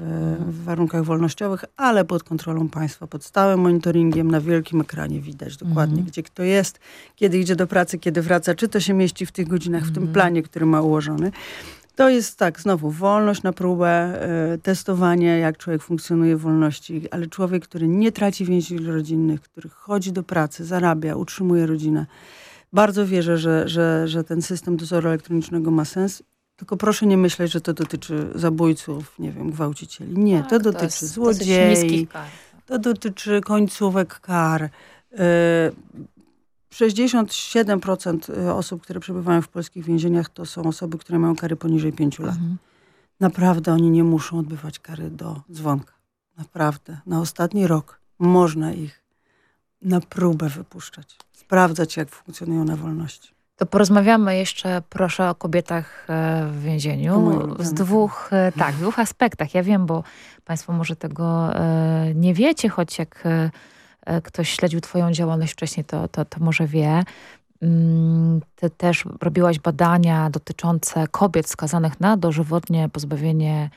w warunkach wolnościowych, ale pod kontrolą państwa, pod stałym monitoringiem na wielkim ekranie widać dokładnie, Mhm. gdzie kto jest, kiedy idzie do pracy, kiedy wraca, czy to się mieści w tych godzinach, w tym Mhm. planie, który ma ułożony. To jest tak, znowu wolność na próbę, e, testowanie, jak człowiek funkcjonuje w wolności, ale człowiek, który nie traci więzi rodzinnych, który chodzi do pracy, zarabia, utrzymuje rodzinę. Bardzo wierzę, że, że, że ten system dozoru elektronicznego ma sens. Tylko proszę nie myśleć, że to dotyczy zabójców, nie wiem, gwałcicieli. Nie, Tak, to dotyczy jest dosyć złodziei, to dotyczy końcówek kar. Y, 67% osób, które przebywają w polskich więzieniach, to są osoby, które mają kary poniżej 5 lat. Mhm. Naprawdę oni nie muszą odbywać kary do dzwonka. Naprawdę. Na ostatni rok można ich na próbę wypuszczać. Sprawdzać, jak funkcjonują na wolności. To porozmawiamy jeszcze, proszę, o kobietach e, w więzieniu. Z dwóch, e, tak, w dwóch aspektach. Ja wiem, bo Państwo może tego e, nie wiecie, choć jak ktoś śledził Twoją działalność wcześniej, to, to, to może wie. Mm, Ty też robiłaś badania dotyczące kobiet skazanych na dożywotnie pozbawienie,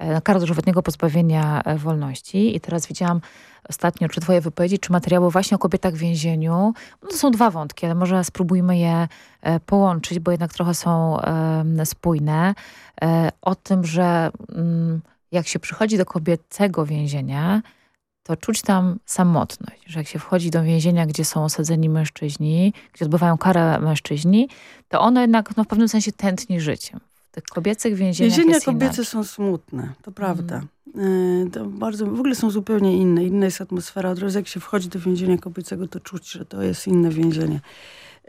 e, na karę dożywotniego pozbawienia e, wolności. I teraz widziałam ostatnio, czy twoje wypowiedzi, czy materiały właśnie o kobietach w więzieniu. No to są dwa wątki, ale może spróbujmy je e, połączyć, bo jednak trochę są spójne. O tym, że mm, jak się przychodzi do kobiecego więzienia, to czuć tam samotność, że jak się wchodzi do więzienia, gdzie są osadzeni mężczyźni, gdzie odbywają karę mężczyźni, to ono jednak no, w pewnym sensie tętni życiem. Tych kobiecych więzieniach Więzienia kobiece są smutne, to prawda. Y, To bardzo, w ogóle są zupełnie inne. Inna jest atmosfera. Od razu jak się wchodzi do więzienia kobiecego, to czuć, że to jest inne więzienie.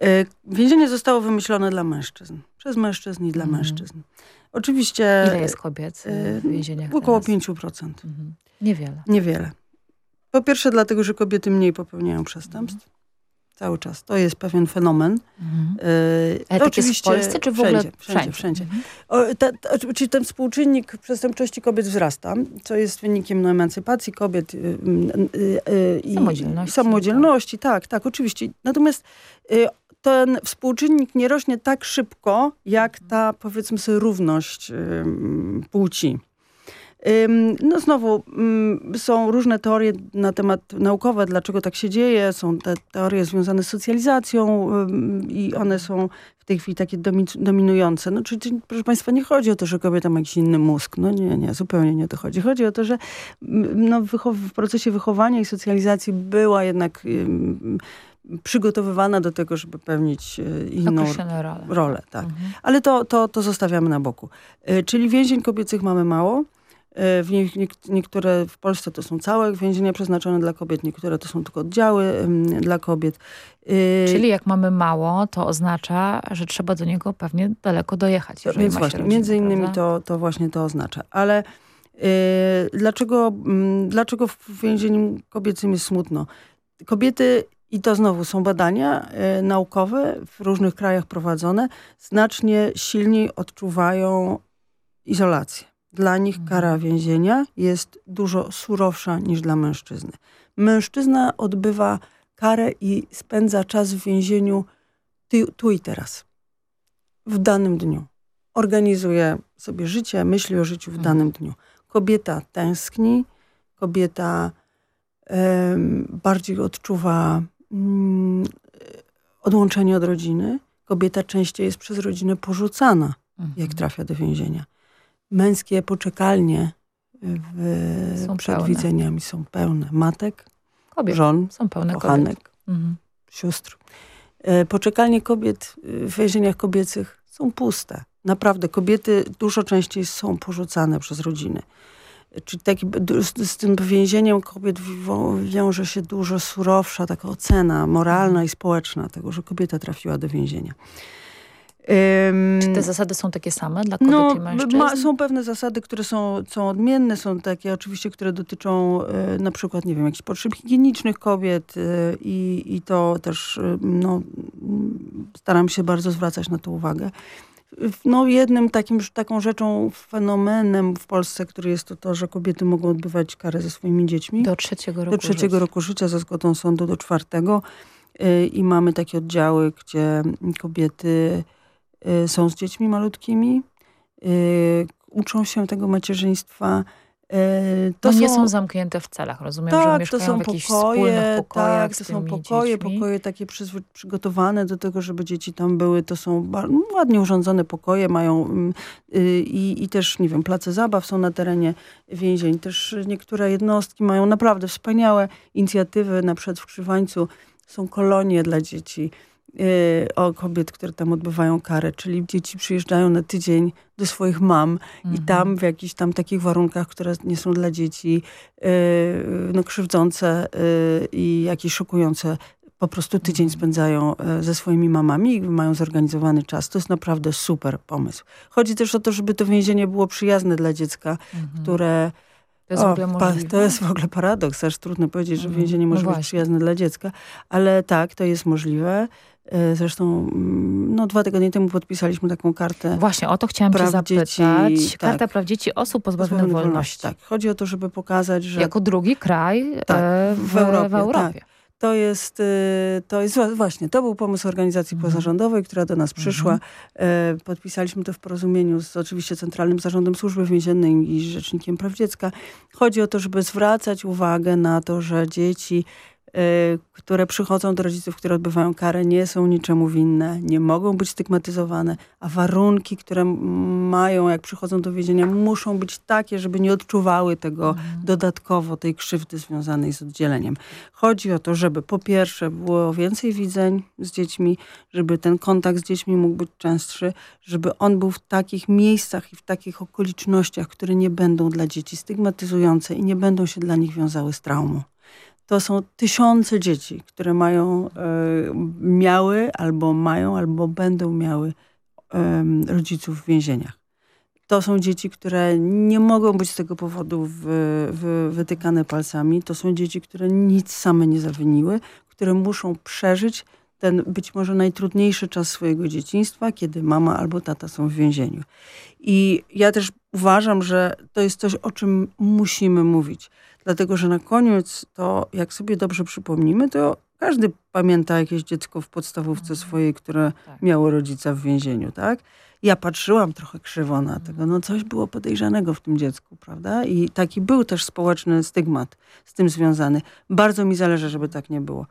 Y, Więzienie zostało wymyślone dla mężczyzn. Przez mężczyzn i dla Mhm. mężczyzn. Oczywiście Ile jest kobiet y, w więzieniach około teraz? 5%. Mhm. Niewiele. Niewiele. Po pierwsze dlatego, że kobiety mniej popełniają przestępstw. Cały czas. To jest pewien fenomen. Mhm. Ale tak oczywiście w Polsce, czy w ogóle wszędzie? Wszędzie, wszędzie. Mhm. O, ta, ta, czyli ten współczynnik przestępczości kobiet wzrasta, co jest wynikiem no, emancypacji kobiet y, y, y, i samodzielności. Tak, tak, oczywiście. Natomiast y, ten współczynnik nie rośnie tak szybko, jak ta, powiedzmy sobie, równość płci. No znowu są różne teorie na temat naukowe, dlaczego tak się dzieje. Są te teorie związane z socjalizacją i one są w tej chwili takie dominujące. No, czyli, proszę Państwa, nie chodzi o to, że kobieta ma jakiś inny mózg. No nie, nie, zupełnie nie o to chodzi. Chodzi o to, że no, w procesie wychowania i socjalizacji była jednak przygotowywana do tego, żeby pełnić e, inną rolę. rolę tak. Mhm. Ale to, to, to zostawiamy na boku. E, czyli więzień kobiecych mamy mało. E, w nie, niektóre w Polsce to są całe więzienia przeznaczone dla kobiet, niektóre to są tylko oddziały dla kobiet. Czyli jak mamy mało, to oznacza, że trzeba do niego pewnie daleko dojechać. Więc właśnie, między innymi to, to właśnie to oznacza. Ale yy, dlaczego, yy, dlaczego w więzieniu kobiecym jest smutno? Kobiety i to znowu są badania y, naukowe w różnych krajach prowadzone, znacznie silniej odczuwają izolację. Dla nich mhm. kara więzienia jest dużo surowsza niż dla mężczyzny. Mężczyzna odbywa karę i spędza czas w więzieniu tu i teraz, w danym dniu. Organizuje sobie życie, myśli o życiu w mhm. danym dniu. Kobieta tęskni, kobieta bardziej odczuwa Mm, odłączenie od rodziny. Kobieta częściej jest przez rodzinę porzucana, mhm. jak trafia do więzienia. Męskie poczekalnie w, są przed pełne. widzeniami są pełne. Matek, kobiet. żon, są pełne kochanek, mhm. sióstr. E, poczekalnie kobiet w więzieniach kobiecych są puste. Naprawdę, kobiety dużo częściej są porzucane przez rodziny. Czyli taki, z, z, tym więzieniem kobiet wiąże się dużo surowsza taka ocena moralna i społeczna tego, że kobieta trafiła do więzienia. Czy te zasady są takie same dla kobiet no, i mężczyzn? Ma, są pewne zasady, które są, są odmienne. Są takie oczywiście, które dotyczą e, na przykład, nie wiem, jakichś potrzeb higienicznych kobiet e, i, i to też e, no, staram się bardzo zwracać na to uwagę. No jednym takim, taką rzeczą, fenomenem w Polsce, który jest to to, że kobiety mogą odbywać karę ze swoimi dziećmi. Do trzeciego roku Do trzeciego życia. roku życia, za zgodą sądu do czwartego. I mamy takie oddziały, gdzie kobiety są z dziećmi malutkimi, y, uczą się tego macierzyństwa, E, to no nie są, są zamknięte w celach, rozumiem, tak, że mieszkają to są w jakichś pokoje, pokojach Tak, to są pokoje, dziećmi. pokoje takie przygotowane do tego, żeby dzieci tam były. To są no, ładnie urządzone pokoje, mają mm, y, i, i też, nie wiem, place zabaw są na terenie więzień. Też niektóre jednostki mają naprawdę wspaniałe inicjatywy, na przykład w Krzywańcu są kolonie dla dzieci Y, o kobiet, które tam odbywają karę, czyli dzieci przyjeżdżają na tydzień do swoich mam mhm. i tam w jakichś tam takich warunkach, które nie są dla dzieci y, no, krzywdzące y, i jakieś szokujące, po prostu tydzień mhm. spędzają ze swoimi mamami i mają zorganizowany czas. To jest naprawdę super pomysł. Chodzi też o to, żeby to więzienie było przyjazne dla dziecka, mhm. które... To jest, o, to jest w ogóle paradoks, aż trudno powiedzieć, że mhm. więzienie może no być przyjazne dla dziecka, ale tak, to jest możliwe. E, zresztą mm, no, dwa tygodnie temu podpisaliśmy taką kartę. Właśnie, o to chciałam cię zapytać. Dzieci, Karta tak. praw dzieci osób pozbawionych wolności. wolności. Tak, chodzi o to, żeby pokazać, że... Jako drugi kraj tak, e, w, w, Europie. W Europie. Tak. To jest, y, to jest właśnie, to był pomysł organizacji mhm. pozarządowej, która do nas przyszła. Mhm. E, podpisaliśmy to w porozumieniu z oczywiście Centralnym Zarządem Służby Więziennej i Rzecznikiem Praw Dziecka. Chodzi o to, żeby zwracać uwagę na to, że dzieci które przychodzą do rodziców, które odbywają karę, nie są niczemu winne, nie mogą być stygmatyzowane, a warunki, które mają, jak przychodzą do więzienia, muszą być takie, żeby nie odczuwały tego mhm. dodatkowo, tej krzywdy związanej z oddzieleniem. Chodzi o to, żeby po pierwsze było więcej widzeń z dziećmi, żeby ten kontakt z dziećmi mógł być częstszy, żeby on był w takich miejscach i w takich okolicznościach, które nie będą dla dzieci stygmatyzujące i nie będą się dla nich wiązały z traumą to są tysiące dzieci, które mają, e, miały albo mają, albo będą miały rodziców w więzieniach. To są dzieci, które nie mogą być z tego powodu wy, wy, wytykane palcami. To są dzieci, które nic same nie zawiniły, które muszą przeżyć ten być może najtrudniejszy czas swojego dzieciństwa, kiedy mama albo tata są w więzieniu. I ja też uważam, że to jest coś, o czym musimy mówić. Dlatego, że na koniec to, jak sobie dobrze przypomnimy, to każdy pamięta jakieś dziecko w podstawówce mhm. swojej, które tak. miało rodzica w więzieniu, tak? Ja patrzyłam trochę krzywo na tego. No coś było podejrzanego w tym dziecku, prawda? I taki był też społeczny stygmat z tym związany. Bardzo mi zależy, żeby tak nie było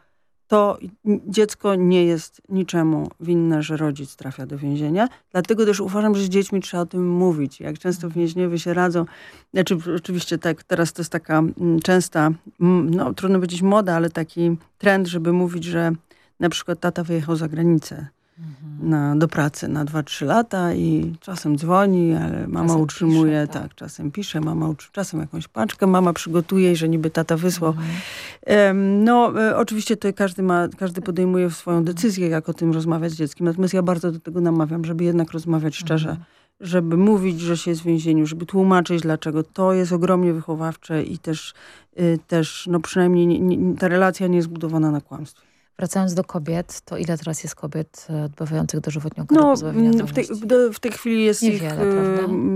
to dziecko nie jest niczemu winne, że rodzic trafia do więzienia. Dlatego też uważam, że z dziećmi trzeba o tym mówić. Jak często więźniowie się radzą, znaczy oczywiście tak, teraz to jest taka mm, częsta, no trudno powiedzieć moda, ale taki trend, żeby mówić, że na przykład tata wyjechał za granicę na, do pracy na 2-3 lata i czasem dzwoni, ale mama czasem utrzymuje, pisze, tak. tak. czasem pisze, mama czasem jakąś paczkę, mama przygotuje, że niby tata wysłał. Mhm. No, e, oczywiście to każdy, ma, każdy podejmuje swoją decyzję, jak o tym rozmawiać z dzieckiem, natomiast ja bardzo do tego namawiam, żeby jednak rozmawiać szczerze. Mhm żeby mówić, że się jest w więzieniu, żeby tłumaczyć dlaczego. To jest ogromnie wychowawcze i też, y, też no przynajmniej nie, nie, ta relacja nie jest budowana na kłamstwie. Wracając do kobiet, to ile teraz jest kobiet e, odbywających dożywotnią karę no, w tej, w tej chwili jest Niewiele,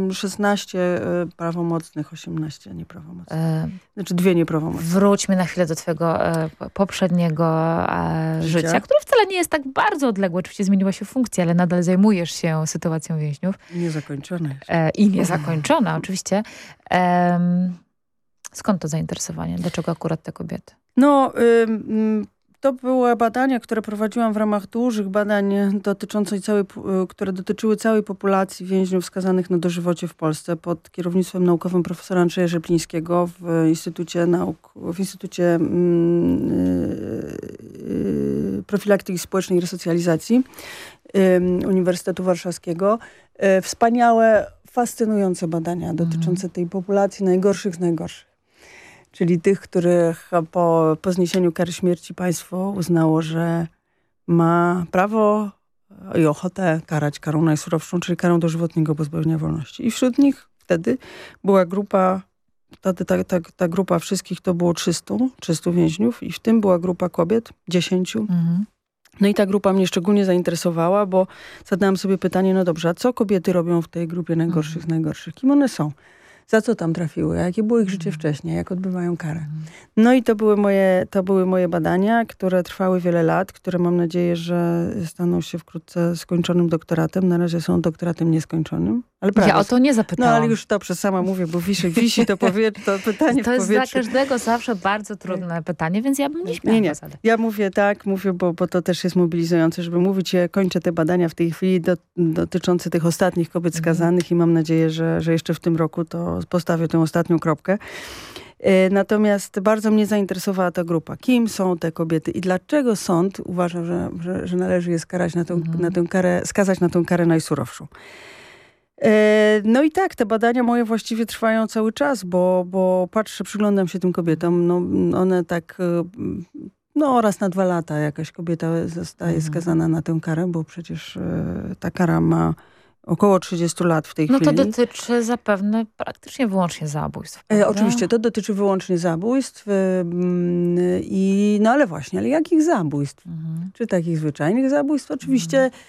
ich 16 e, prawomocnych, 18 nieprawomocnych. E... Znaczy dwie nieprawomocne. Wróćmy na chwilę do twojego e, poprzedniego e, życia. życia, które wcale nie jest tak bardzo odległe. Oczywiście zmieniła się funkcja, ale nadal zajmujesz się sytuacją więźniów. Niezakończona. E, I niezakończona, oczywiście. skąd to zainteresowanie? Dlaczego akurat te kobiety? No, to były badania, które prowadziłam w ramach dużych badań dotyczących całej, które dotyczyły całej populacji więźniów skazanych na dożywocie w Polsce pod kierownictwem naukowym profesora Andrzeja Rzeplińskiego w Instytucie Nauk, w Instytucie yy, Profilaktyki Społecznej i Resocjalizacji Uniwersytetu Warszawskiego. Wspaniałe, fascynujące badania dotyczące tej populacji najgorszych z najgorszych czyli tych, których po, po zniesieniu kary śmierci państwo uznało, że ma prawo i ochotę karać karą najsurowszą, czyli karą dożywotniego pozbawienia wolności. I wśród nich wtedy była grupa, ta, ta, ta, ta grupa wszystkich to było 300, 300 więźniów i w tym była grupa kobiet, 10. Mhm. No i ta grupa mnie szczególnie zainteresowała, bo zadałam sobie pytanie, no dobrze, a co kobiety robią w tej grupie najgorszych, mhm. najgorszych? Kim one są? Za co tam trafiły, jakie było ich życie mhm. wcześniej, jak odbywają karę. Mhm. No i to były, moje, to były moje badania, które trwały wiele lat, które mam nadzieję, że staną się wkrótce skończonym doktoratem. Na razie są doktoratem nieskończonym. Ale prawie. Ja o to nie zapytałam. No ale już to przez sama mówię, bo wisi, wisi to, powie, to pytanie To jest dla każdego zawsze bardzo trudne pytanie, więc ja bym nie śmiała. Nie, nie. Ja mówię tak, mówię, bo, bo to też jest mobilizujące, żeby mówić. Ja kończę te badania w tej chwili do, dotyczące tych ostatnich kobiet mhm. skazanych i mam nadzieję, że, że jeszcze w tym roku to postawię tę ostatnią kropkę. E, natomiast bardzo mnie zainteresowała ta grupa. Kim są te kobiety i dlaczego sąd uważa, że, że, że należy je skarać na, tą, mhm. na tę karę, skazać na tę karę najsurowszą. E, no i tak, te badania moje właściwie trwają cały czas, bo, bo patrzę, przyglądam się tym kobietom. No, one tak, e, no raz na dwa lata jakaś kobieta zostaje mhm. skazana na tę karę, bo przecież ta kara ma Około 30 lat w tej no chwili. No to dotyczy zapewne praktycznie wyłącznie zabójstw. E, oczywiście, to dotyczy wyłącznie zabójstw. E, i, no ale właśnie, ale jakich zabójstw? Mhm. Czy takich zwyczajnych zabójstw? Oczywiście mhm.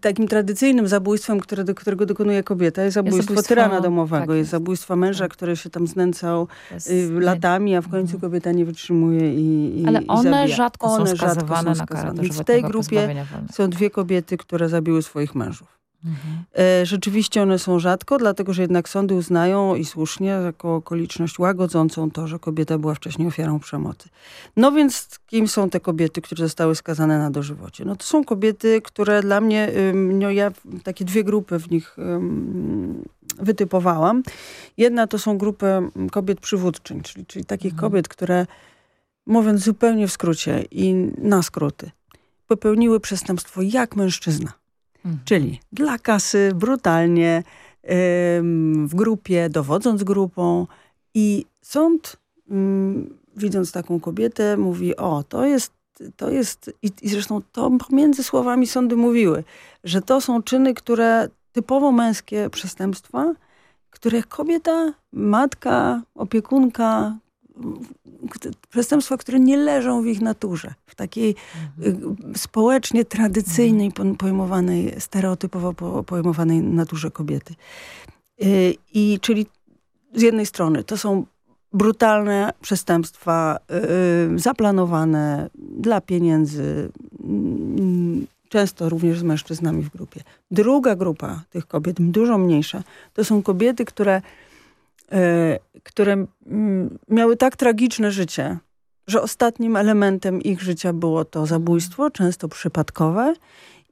Takim tradycyjnym zabójstwem, które, do którego dokonuje kobieta jest zabójstwo, jest zabójstwo tyrana domowego. Tak jest. jest zabójstwo męża, tak. który się tam znęcał y, latami, a w końcu mhm. kobieta nie wytrzymuje i, i Ale one i rzadko one są skazywane rzadko są na karę Więc w tej grupie są dwie kobiety, które zabiły swoich mężów. Mhm. Rzeczywiście one są rzadko, dlatego że jednak sądy uznają i słusznie jako okoliczność łagodzącą to, że kobieta była wcześniej ofiarą przemocy. No więc kim są te kobiety, które zostały skazane na dożywocie? No to są kobiety, które dla mnie, no ja takie dwie grupy w nich wytypowałam. Jedna to są grupy kobiet przywódczyń, czyli, czyli takich mhm. kobiet, które mówiąc zupełnie w skrócie i na skróty, popełniły przestępstwo jak mężczyzna. Mhm. Czyli dla kasy, brutalnie, w grupie, dowodząc grupą. I sąd, widząc taką kobietę, mówi, o, to jest, to jest i, i zresztą to pomiędzy słowami sądy mówiły, że to są czyny, które typowo męskie przestępstwa, które kobieta, matka, opiekunka, przestępstwa, które nie leżą w ich naturze, w takiej mhm. społecznie tradycyjnej, mhm. pojmowanej, stereotypowo pojmowanej naturze kobiety. Y, I czyli z jednej strony to są brutalne przestępstwa yy, zaplanowane dla pieniędzy, yy, często również z mężczyznami w grupie. Druga grupa tych kobiet, dużo mniejsza, to są kobiety, które, które mm, miały tak tragiczne życie, że ostatnim elementem ich życia było to zabójstwo, często przypadkowe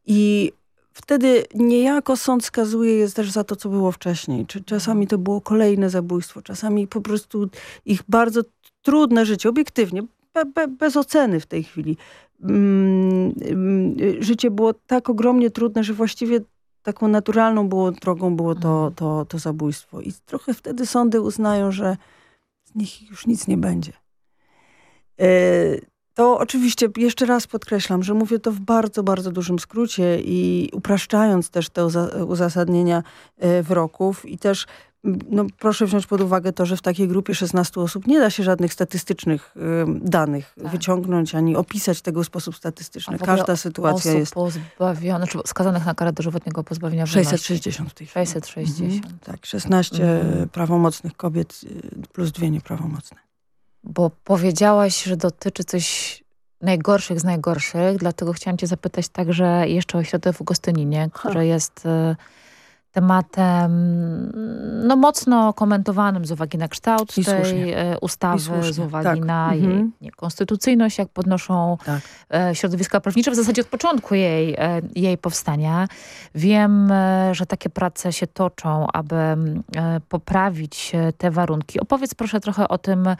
i wtedy niejako sąd skazuje je też za to, co było wcześniej. Czy czasami to było kolejne zabójstwo, czasami po prostu ich bardzo trudne życie, obiektywnie, be, be, bez oceny w tej chwili. Mm, mm, życie było tak ogromnie trudne, że właściwie taką naturalną było, drogą było to, mhm. to, to zabójstwo. I trochę wtedy sądy uznają, że z nich już nic nie będzie. E, to oczywiście jeszcze raz podkreślam, że mówię to w bardzo, bardzo dużym skrócie i upraszczając też te uzasadnienia e, wyroków i też no, proszę wziąć pod uwagę to, że w takiej grupie 16 osób nie da się żadnych statystycznych y, danych tak. wyciągnąć, ani opisać tego w sposób statystyczny. Każda sytuacja jest... pozbawionych, czy skazanych na karę dożywotniego pozbawienia wolności. 660 w tej chwili. 660. Mhm, tak, 16 mhm. prawomocnych kobiet y, plus dwie nieprawomocne bo powiedziałaś, że dotyczy coś najgorszych z najgorszych, dlatego chciałam cię zapytać także jeszcze o środę w Augustyninie, które jest e, tematem no, mocno komentowanym z uwagi na kształt I tej słusznie. E, ustawy, z uwagi tak. na mhm. jej niekonstytucyjność, jak podnoszą tak. E, środowiska prawnicze, w zasadzie od początku jej, jej powstania. Wiem, że takie prace się toczą, aby poprawić te warunki. Opowiedz proszę trochę o tym, E,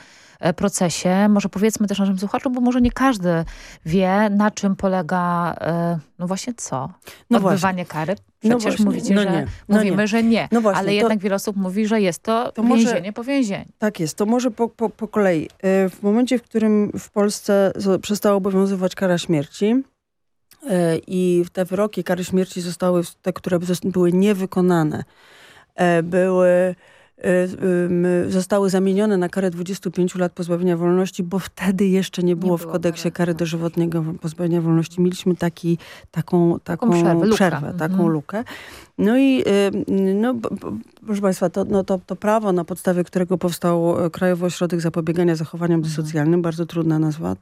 procesie. Może powiedzmy też naszym słuchaczom, bo może nie każdy wie, na czym polega, e, no właśnie co? No Odbywanie kary? No Przecież no mówicie, no że, no mówimy, nie. że nie. No właśnie, ale jednak wiele osób mówi, że jest to, to więzienie może, po więzieniu. Tak jest. To może po, po, po kolei. E, w momencie, w którym w Polsce przestała obowiązywać kara śmierci, i te wyroki kary śmierci zostały, te, które były niewykonane, były zostały zamienione na karę 25 lat pozbawienia wolności, bo wtedy jeszcze nie było, nie było w kodeksie kary, kary dożywotniego pozbawienia wolności. Mieliśmy taki, taką, taką, taką przerwę, przerwę taką mhm. lukę. No i no, proszę Państwa, to, no, to, to prawo, na podstawie którego powstał e, Krajowy Ośrodek Zapobiegania Zachowaniom mhm. Dysocjalnym, bardzo trudna nazwa,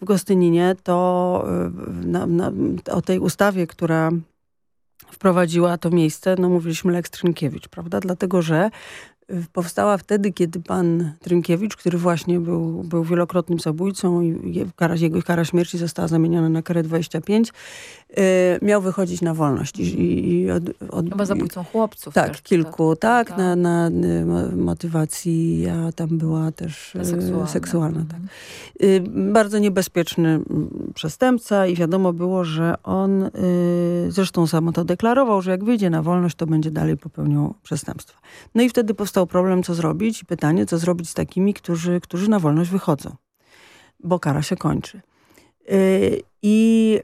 w Gostyninie, to y, na, na, o tej ustawie, która wprowadziła to miejsce, no mówiliśmy Lex Trynkiewicz, prawda? Dlatego, że powstała wtedy, kiedy pan Trynkiewicz, który właśnie był, był wielokrotnym zabójcą i kara, jego kara śmierci została zamieniona na karę 25, yy, miał wychodzić na wolność. I, i od, od, Chyba zabójcą chłopców. Tak, też, kilku, tak, tak, na, na motywacji, a tam była też y, seksualna. seksualna tak. Yy, bardzo niebezpieczny mm, przestępca i wiadomo było, że on, zresztą sam to deklarował, że jak wyjdzie na wolność, to będzie dalej popełniał przestępstwa. No i wtedy powstał powstał problem, co zrobić i pytanie, co zrobić z takimi, którzy, którzy na wolność wychodzą, bo kara się kończy. Y, I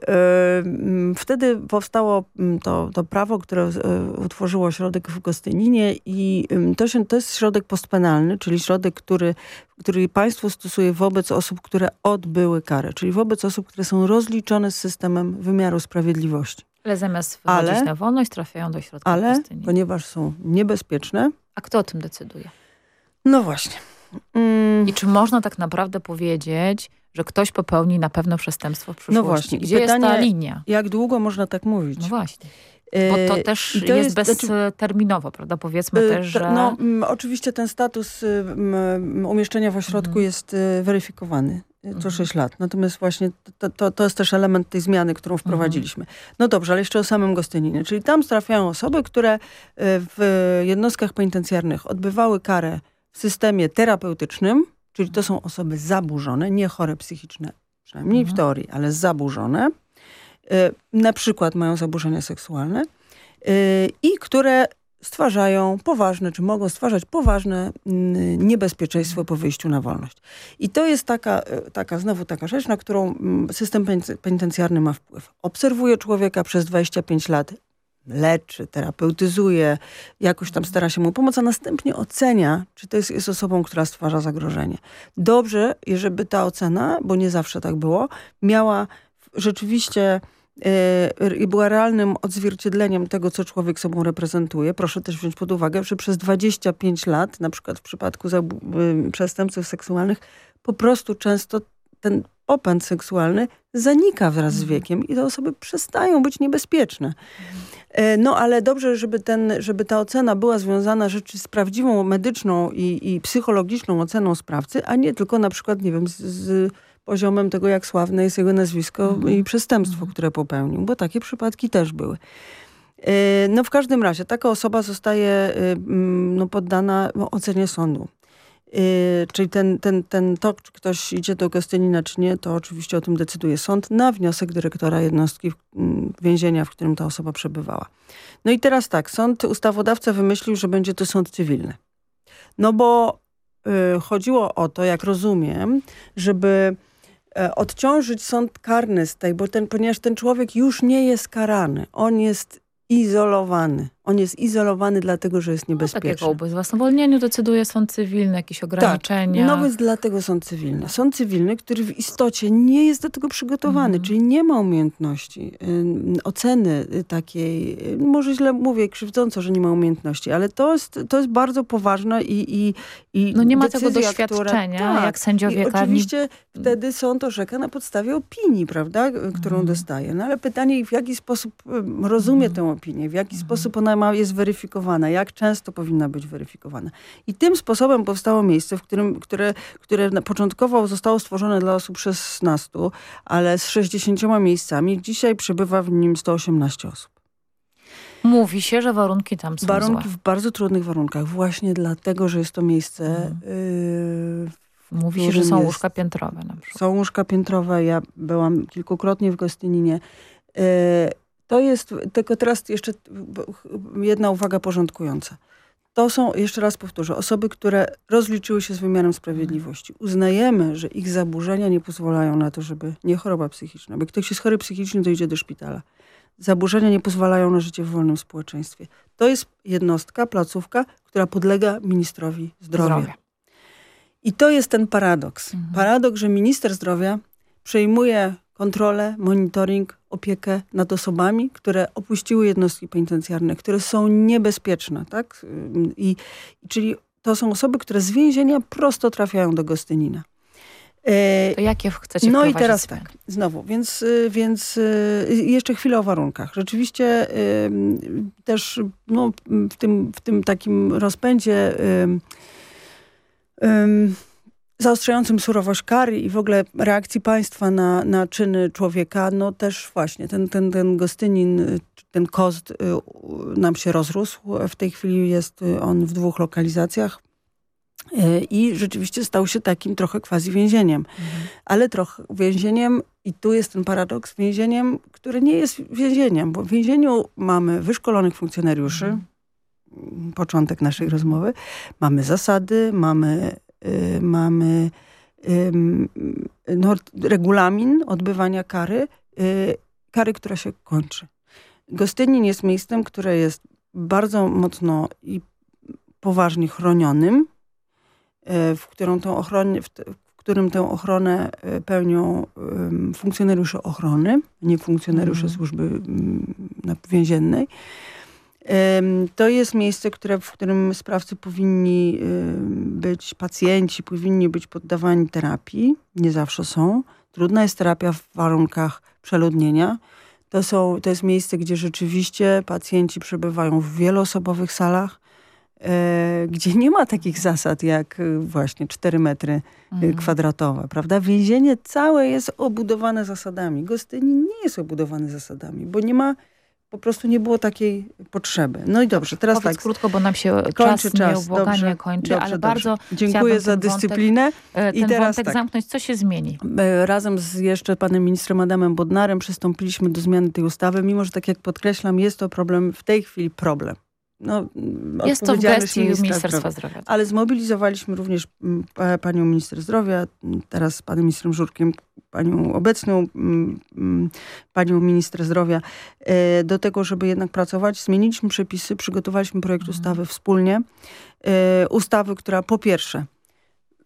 y, wtedy powstało mm, to, to prawo, które y, utworzyło ośrodek w Gostyninie i to, się, to jest środek postpenalny, czyli środek, który, który państwo stosuje wobec osób, które odbyły karę, czyli wobec osób, które są rozliczone z systemem wymiaru sprawiedliwości. Ale zamiast wychodzić ale, na wolność trafiają do środka Ale ponieważ są niebezpieczne, a kto o tym decyduje? No właśnie. Mm. I czy można tak naprawdę powiedzieć, że ktoś popełni na pewno przestępstwo w przyszłości? No właśnie. Gdzie pytanie, jest ta linia? Jak długo można tak mówić? No właśnie. Bo to y, też to jest, jest znaczy- bezterminowo, prawda? Powiedzmy y, też, że... No, oczywiście ten status umieszczenia w ośrodku mhm. jest y, weryfikowany co mhm. 6 lat. Natomiast właśnie to, to, to, jest też element tej zmiany, którą mhm. wprowadziliśmy. No dobrze, ale jeszcze o samym Gostyninie. Czyli tam trafiają osoby, które w jednostkach penitencjarnych odbywały karę w systemie terapeutycznym, czyli to są osoby zaburzone, nie chore psychiczne, przynajmniej w teorii, ale zaburzone, Y, na przykład mają zaburzenia seksualne y, i które stwarzają poważne, czy mogą stwarzać poważne mm, niebezpieczeństwo po wyjściu na wolność. I to jest taka, y, taka znowu taka rzecz, na którą mm, system penitencjarny ma wpływ. Obserwuje człowieka przez 25 lat leczy, terapeutyzuje, jakoś tam stara się mu pomóc, a następnie ocenia, czy to jest, jest osobą, która stwarza zagrożenie. Dobrze, żeby ta ocena, bo nie zawsze tak było, miała rzeczywiście e, i była realnym odzwierciedleniem tego, co człowiek sobą reprezentuje. Proszę też wziąć pod uwagę, że przez 25 lat, na przykład w przypadku przestępców seksualnych, po prostu często ten popęd seksualny zanika wraz z mhm. wiekiem i te osoby przestają być niebezpieczne. E, no ale dobrze, żeby, ten, żeby ta ocena była związana rzeczy z prawdziwą medyczną i, i psychologiczną oceną sprawcy, a nie tylko na przykład, nie wiem, z, z poziomem tego, jak sławne jest jego nazwisko mhm. i przestępstwo, mhm. które popełnił, bo takie przypadki też były. E, no w każdym razie taka osoba zostaje y, no, poddana ocenie sądu. Yy, czyli ten, ten, ten to, czy ktoś idzie do Gostynina, czy nie, to oczywiście o tym decyduje sąd na wniosek dyrektora jednostki mm, więzienia, w którym ta osoba przebywała. No i teraz tak, sąd, ustawodawca wymyślił, że będzie to sąd cywilny. No bo y, chodziło o to, jak rozumiem, żeby y, odciążyć sąd karny z tej, bo ten, ponieważ ten człowiek już nie jest karany, on jest izolowany. On jest izolowany dlatego, że jest niebezpieczny. No, tak jak o ubezwłasnowolnieniu decyduje sąd cywilny, jakieś ograniczenia. Tak, no więc dlatego sąd cywilny. Sąd cywilny, który w istocie nie jest do tego przygotowany, mhm. czyli nie ma umiejętności y, oceny takiej, może źle mówię krzywdząco, że nie ma umiejętności, ale to jest, to jest bardzo poważne i, i, i No nie ma tego doświadczenia, która, tak, jak sędziowie i Oczywiście wtedy sąd orzeka na podstawie opinii, prawda, którą mhm. dostaje. No ale pytanie, w jaki sposób rozumie mhm. tę opinię, w jaki sposób ona ma, jest weryfikowana, jak często powinna być weryfikowana. I tym sposobem powstało miejsce, w którym, które, które początkowo zostało stworzone dla osób 16, ale z 60 miejscami. Dzisiaj przebywa w nim 118 osób. Mówi się, że warunki tam są Warunki złe. w bardzo trudnych warunkach. Właśnie dlatego, że jest to miejsce... Mhm. Yy, Mówi się, że są łóżka piętrowe na przykład. Są łóżka piętrowe. Ja byłam kilkukrotnie w Gostyninie. Yy, to jest, tylko teraz jeszcze jedna uwaga porządkująca. To są, jeszcze raz powtórzę, osoby, które rozliczyły się z wymiarem sprawiedliwości. Uznajemy, że ich zaburzenia nie pozwalają na to, żeby, nie choroba psychiczna, by ktoś jest chory psychicznie, to idzie do szpitala. Zaburzenia nie pozwalają na życie w wolnym społeczeństwie. To jest jednostka, placówka, która podlega ministrowi zdrowia. zdrowia. I to jest ten paradoks. Mhm. Paradoks, że minister zdrowia przejmuje kontrolę, monitoring, opiekę nad osobami, które opuściły jednostki penitencjarne, które są niebezpieczne. Tak? I, czyli to są osoby, które z więzienia prosto trafiają do Gostynina. E, to jakie chcecie No i teraz zmiany? tak, znowu, więc, y, więc y, jeszcze chwilę o warunkach. Rzeczywiście też no, w, tym, w tym takim rozpędzie zaostrzającym surowość kary i w ogóle reakcji państwa na, na czyny człowieka, no też właśnie ten, ten, ten Gostynin, ten kost y, nam się rozrósł. W tej chwili jest on w dwóch lokalizacjach. Y, I rzeczywiście stał się takim trochę quasi więzieniem. Mhm. Ale trochę więzieniem, i tu jest ten paradoks, więzieniem, które nie jest więzieniem, bo w więzieniu mamy wyszkolonych funkcjonariuszy, mhm. początek naszej rozmowy, mamy zasady, mamy Y, mamy no, regulamin odbywania kary, y, kary, która się kończy. Gostynin jest miejscem, które jest bardzo mocno i poważnie chronionym, y, w, którą tą w, w którym tę ochronę pełnią funkcjonariusze ochrony, nie funkcjonariusze mm. służby więziennej. To jest miejsce, które, w którym sprawcy powinni być, pacjenci powinni być poddawani terapii. Nie zawsze są. Trudna jest terapia w warunkach przeludnienia. To, są, to jest miejsce, gdzie rzeczywiście pacjenci przebywają w wieloosobowych salach, e, gdzie nie ma takich zasad jak e, właśnie 4 metry e, mhm. kwadratowe, prawda? Więzienie całe jest obudowane zasadami. Gostynin nie jest obudowany zasadami, bo nie ma po prostu nie było takiej potrzeby. No i dobrze, teraz Powiedz tak. krótko, bo nam się kończy czas, czas. nieubłaganie kończy, dobrze, ale dobrze. bardzo Dziękuję za dyscyplinę. Wątek, I teraz tak. zamknąć, co się zmieni? E, razem z jeszcze panem ministrem Adamem Bodnarem przystąpiliśmy do zmiany tej ustawy, mimo że tak jak podkreślam, jest to problem, w tej chwili problem. No, jest to w gestii Ministerstwa Zdrowia. Ale zmobilizowaliśmy również panią minister zdrowia, teraz z panem ministrem Żurkiem, panią obecną, mm, mm, panią minister zdrowia, e, do tego, żeby jednak pracować. Zmieniliśmy przepisy, przygotowaliśmy projekt mhm. ustawy wspólnie. E, ustawy, która po pierwsze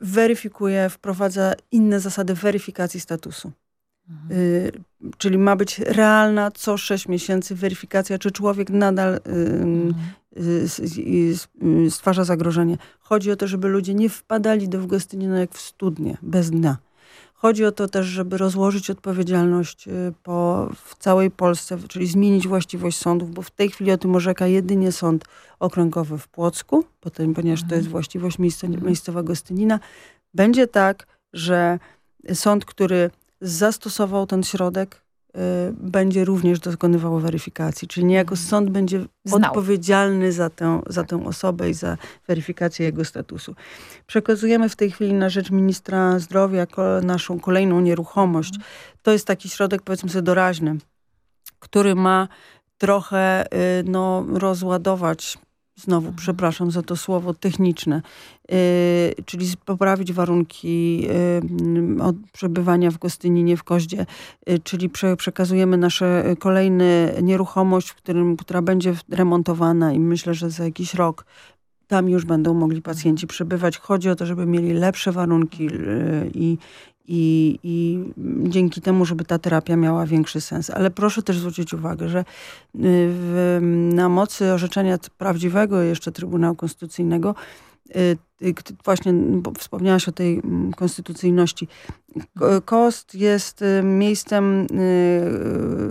weryfikuje, wprowadza inne zasady weryfikacji statusu. Mhm. Y, czyli ma być realna co 6 miesięcy weryfikacja, czy człowiek nadal y, mhm. y, stwarza zagrożenie. Chodzi o to, żeby ludzie nie wpadali do Augustynina jak w studnie, bez dna. Chodzi o to też, żeby rozłożyć odpowiedzialność po, w całej Polsce, czyli zmienić właściwość sądów, bo w tej chwili o tym orzeka jedynie sąd okręgowy w Płocku, potem, ponieważ to jest mhm. właściwość miejscowa Gostynina. Będzie tak, że sąd, który zastosował ten środek, y, będzie również dokonywał weryfikacji. Czyli niejako mhm. sąd będzie Znał. odpowiedzialny za tę, za tę osobę i za weryfikację jego statusu. Przekazujemy w tej chwili na rzecz ministra zdrowia naszą kolejną nieruchomość. Mhm. To jest taki środek, powiedzmy sobie, doraźny, który ma trochę y, no, rozładować znowu przepraszam za to słowo techniczne, yy, czyli poprawić warunki yy, przebywania w Gostyninie, w Koździe, yy, czyli prze, przekazujemy nasze kolejne nieruchomość, w którym, która będzie remontowana i myślę, że za jakiś rok tam już będą mogli pacjenci przebywać. Chodzi o to, żeby mieli lepsze warunki y, i, i, i dzięki temu, żeby ta terapia miała większy sens. Ale proszę też zwrócić uwagę, że y, w, na mocy orzeczenia prawdziwego jeszcze Trybunału Konstytucyjnego y, właśnie wspomniałaś o tej mm, konstytucyjności. Kost jest y, miejscem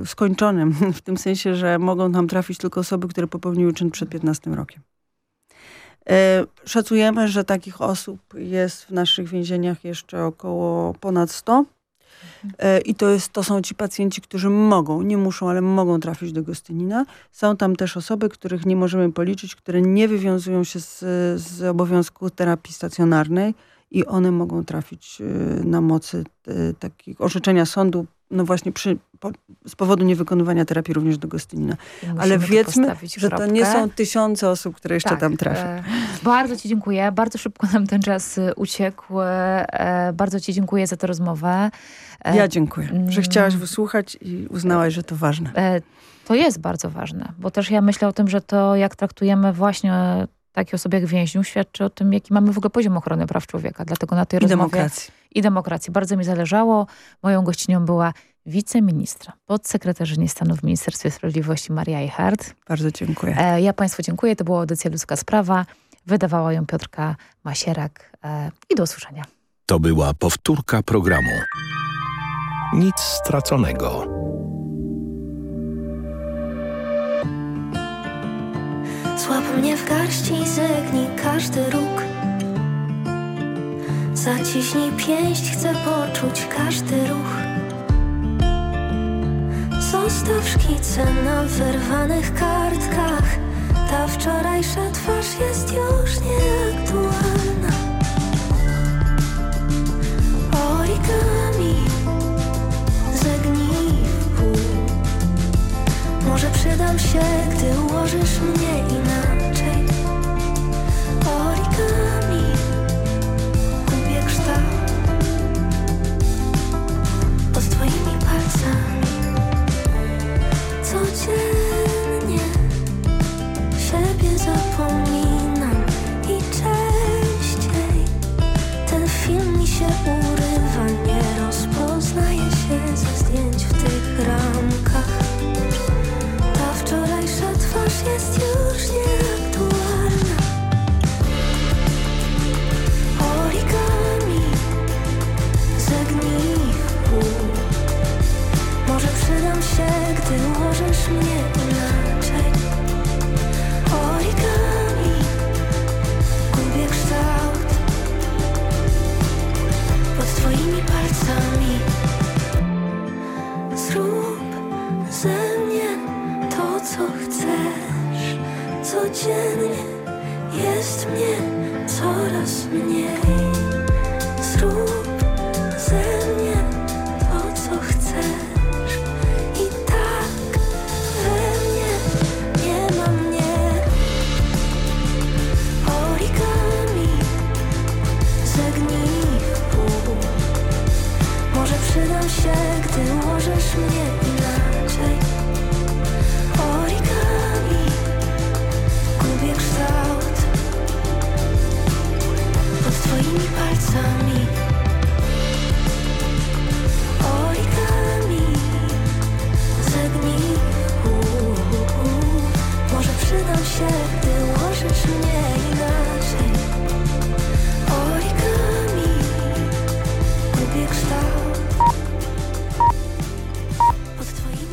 skończonym, w tym sensie, że mogą tam trafić tylko osoby, które popełniły czyn przed 15 rokiem. E, szacujemy, że takich osób jest w naszych więzieniach jeszcze około ponad 100. E, I to, jest, to są ci pacjenci, którzy mogą, nie muszą, ale mogą trafić do Gostynina. Są tam też osoby, których nie możemy policzyć, które nie wywiązują się z, z obowiązku terapii stacjonarnej i one mogą trafić e, na mocy takich orzeczenia sądu no właśnie przy, z powodu niewykonywania terapii również do Gostynina. Ale wiedzmy, że to nie są tysiące osób, które jeszcze tak, tam trafią. E, bardzo Ci dziękuję. Bardzo szybko nam ten czas e, uciekł. E, bardzo Ci dziękuję za tę rozmowę. E, ja dziękuję, że chciałaś wysłuchać i uznałaś, że to ważne. E, to jest bardzo ważne, bo też ja myślę o tym, że to jak traktujemy właśnie takie osoby jak więźniów świadczy o tym, jaki mamy w ogóle poziom ochrony praw człowieka. Dlatego na tej I rozmowie... Demokracji. I demokracji. Bardzo mi zależało. Moją gościnią była wiceministra, podsekretarzyni stanu w Ministerstwie Sprawiedliwości Maria Eichhardt. Bardzo dziękuję. E, ja Państwu dziękuję. To była audycja Ludzka Sprawa. Wydawała ją Piotrka Masierak. E, I do usłyszenia. To była powtórka programu. Nic straconego. Złap mnie w garści i zegnij każdy róg Zaciśnij pięść, chcę poczuć każdy ruch Zostaw szkice na wyrwanych kartkach. Ta wczorajsza twarz jest już nieaktualna. Origami Zegnij w pół Może przydam się, gdy ułożysz mnie inaczej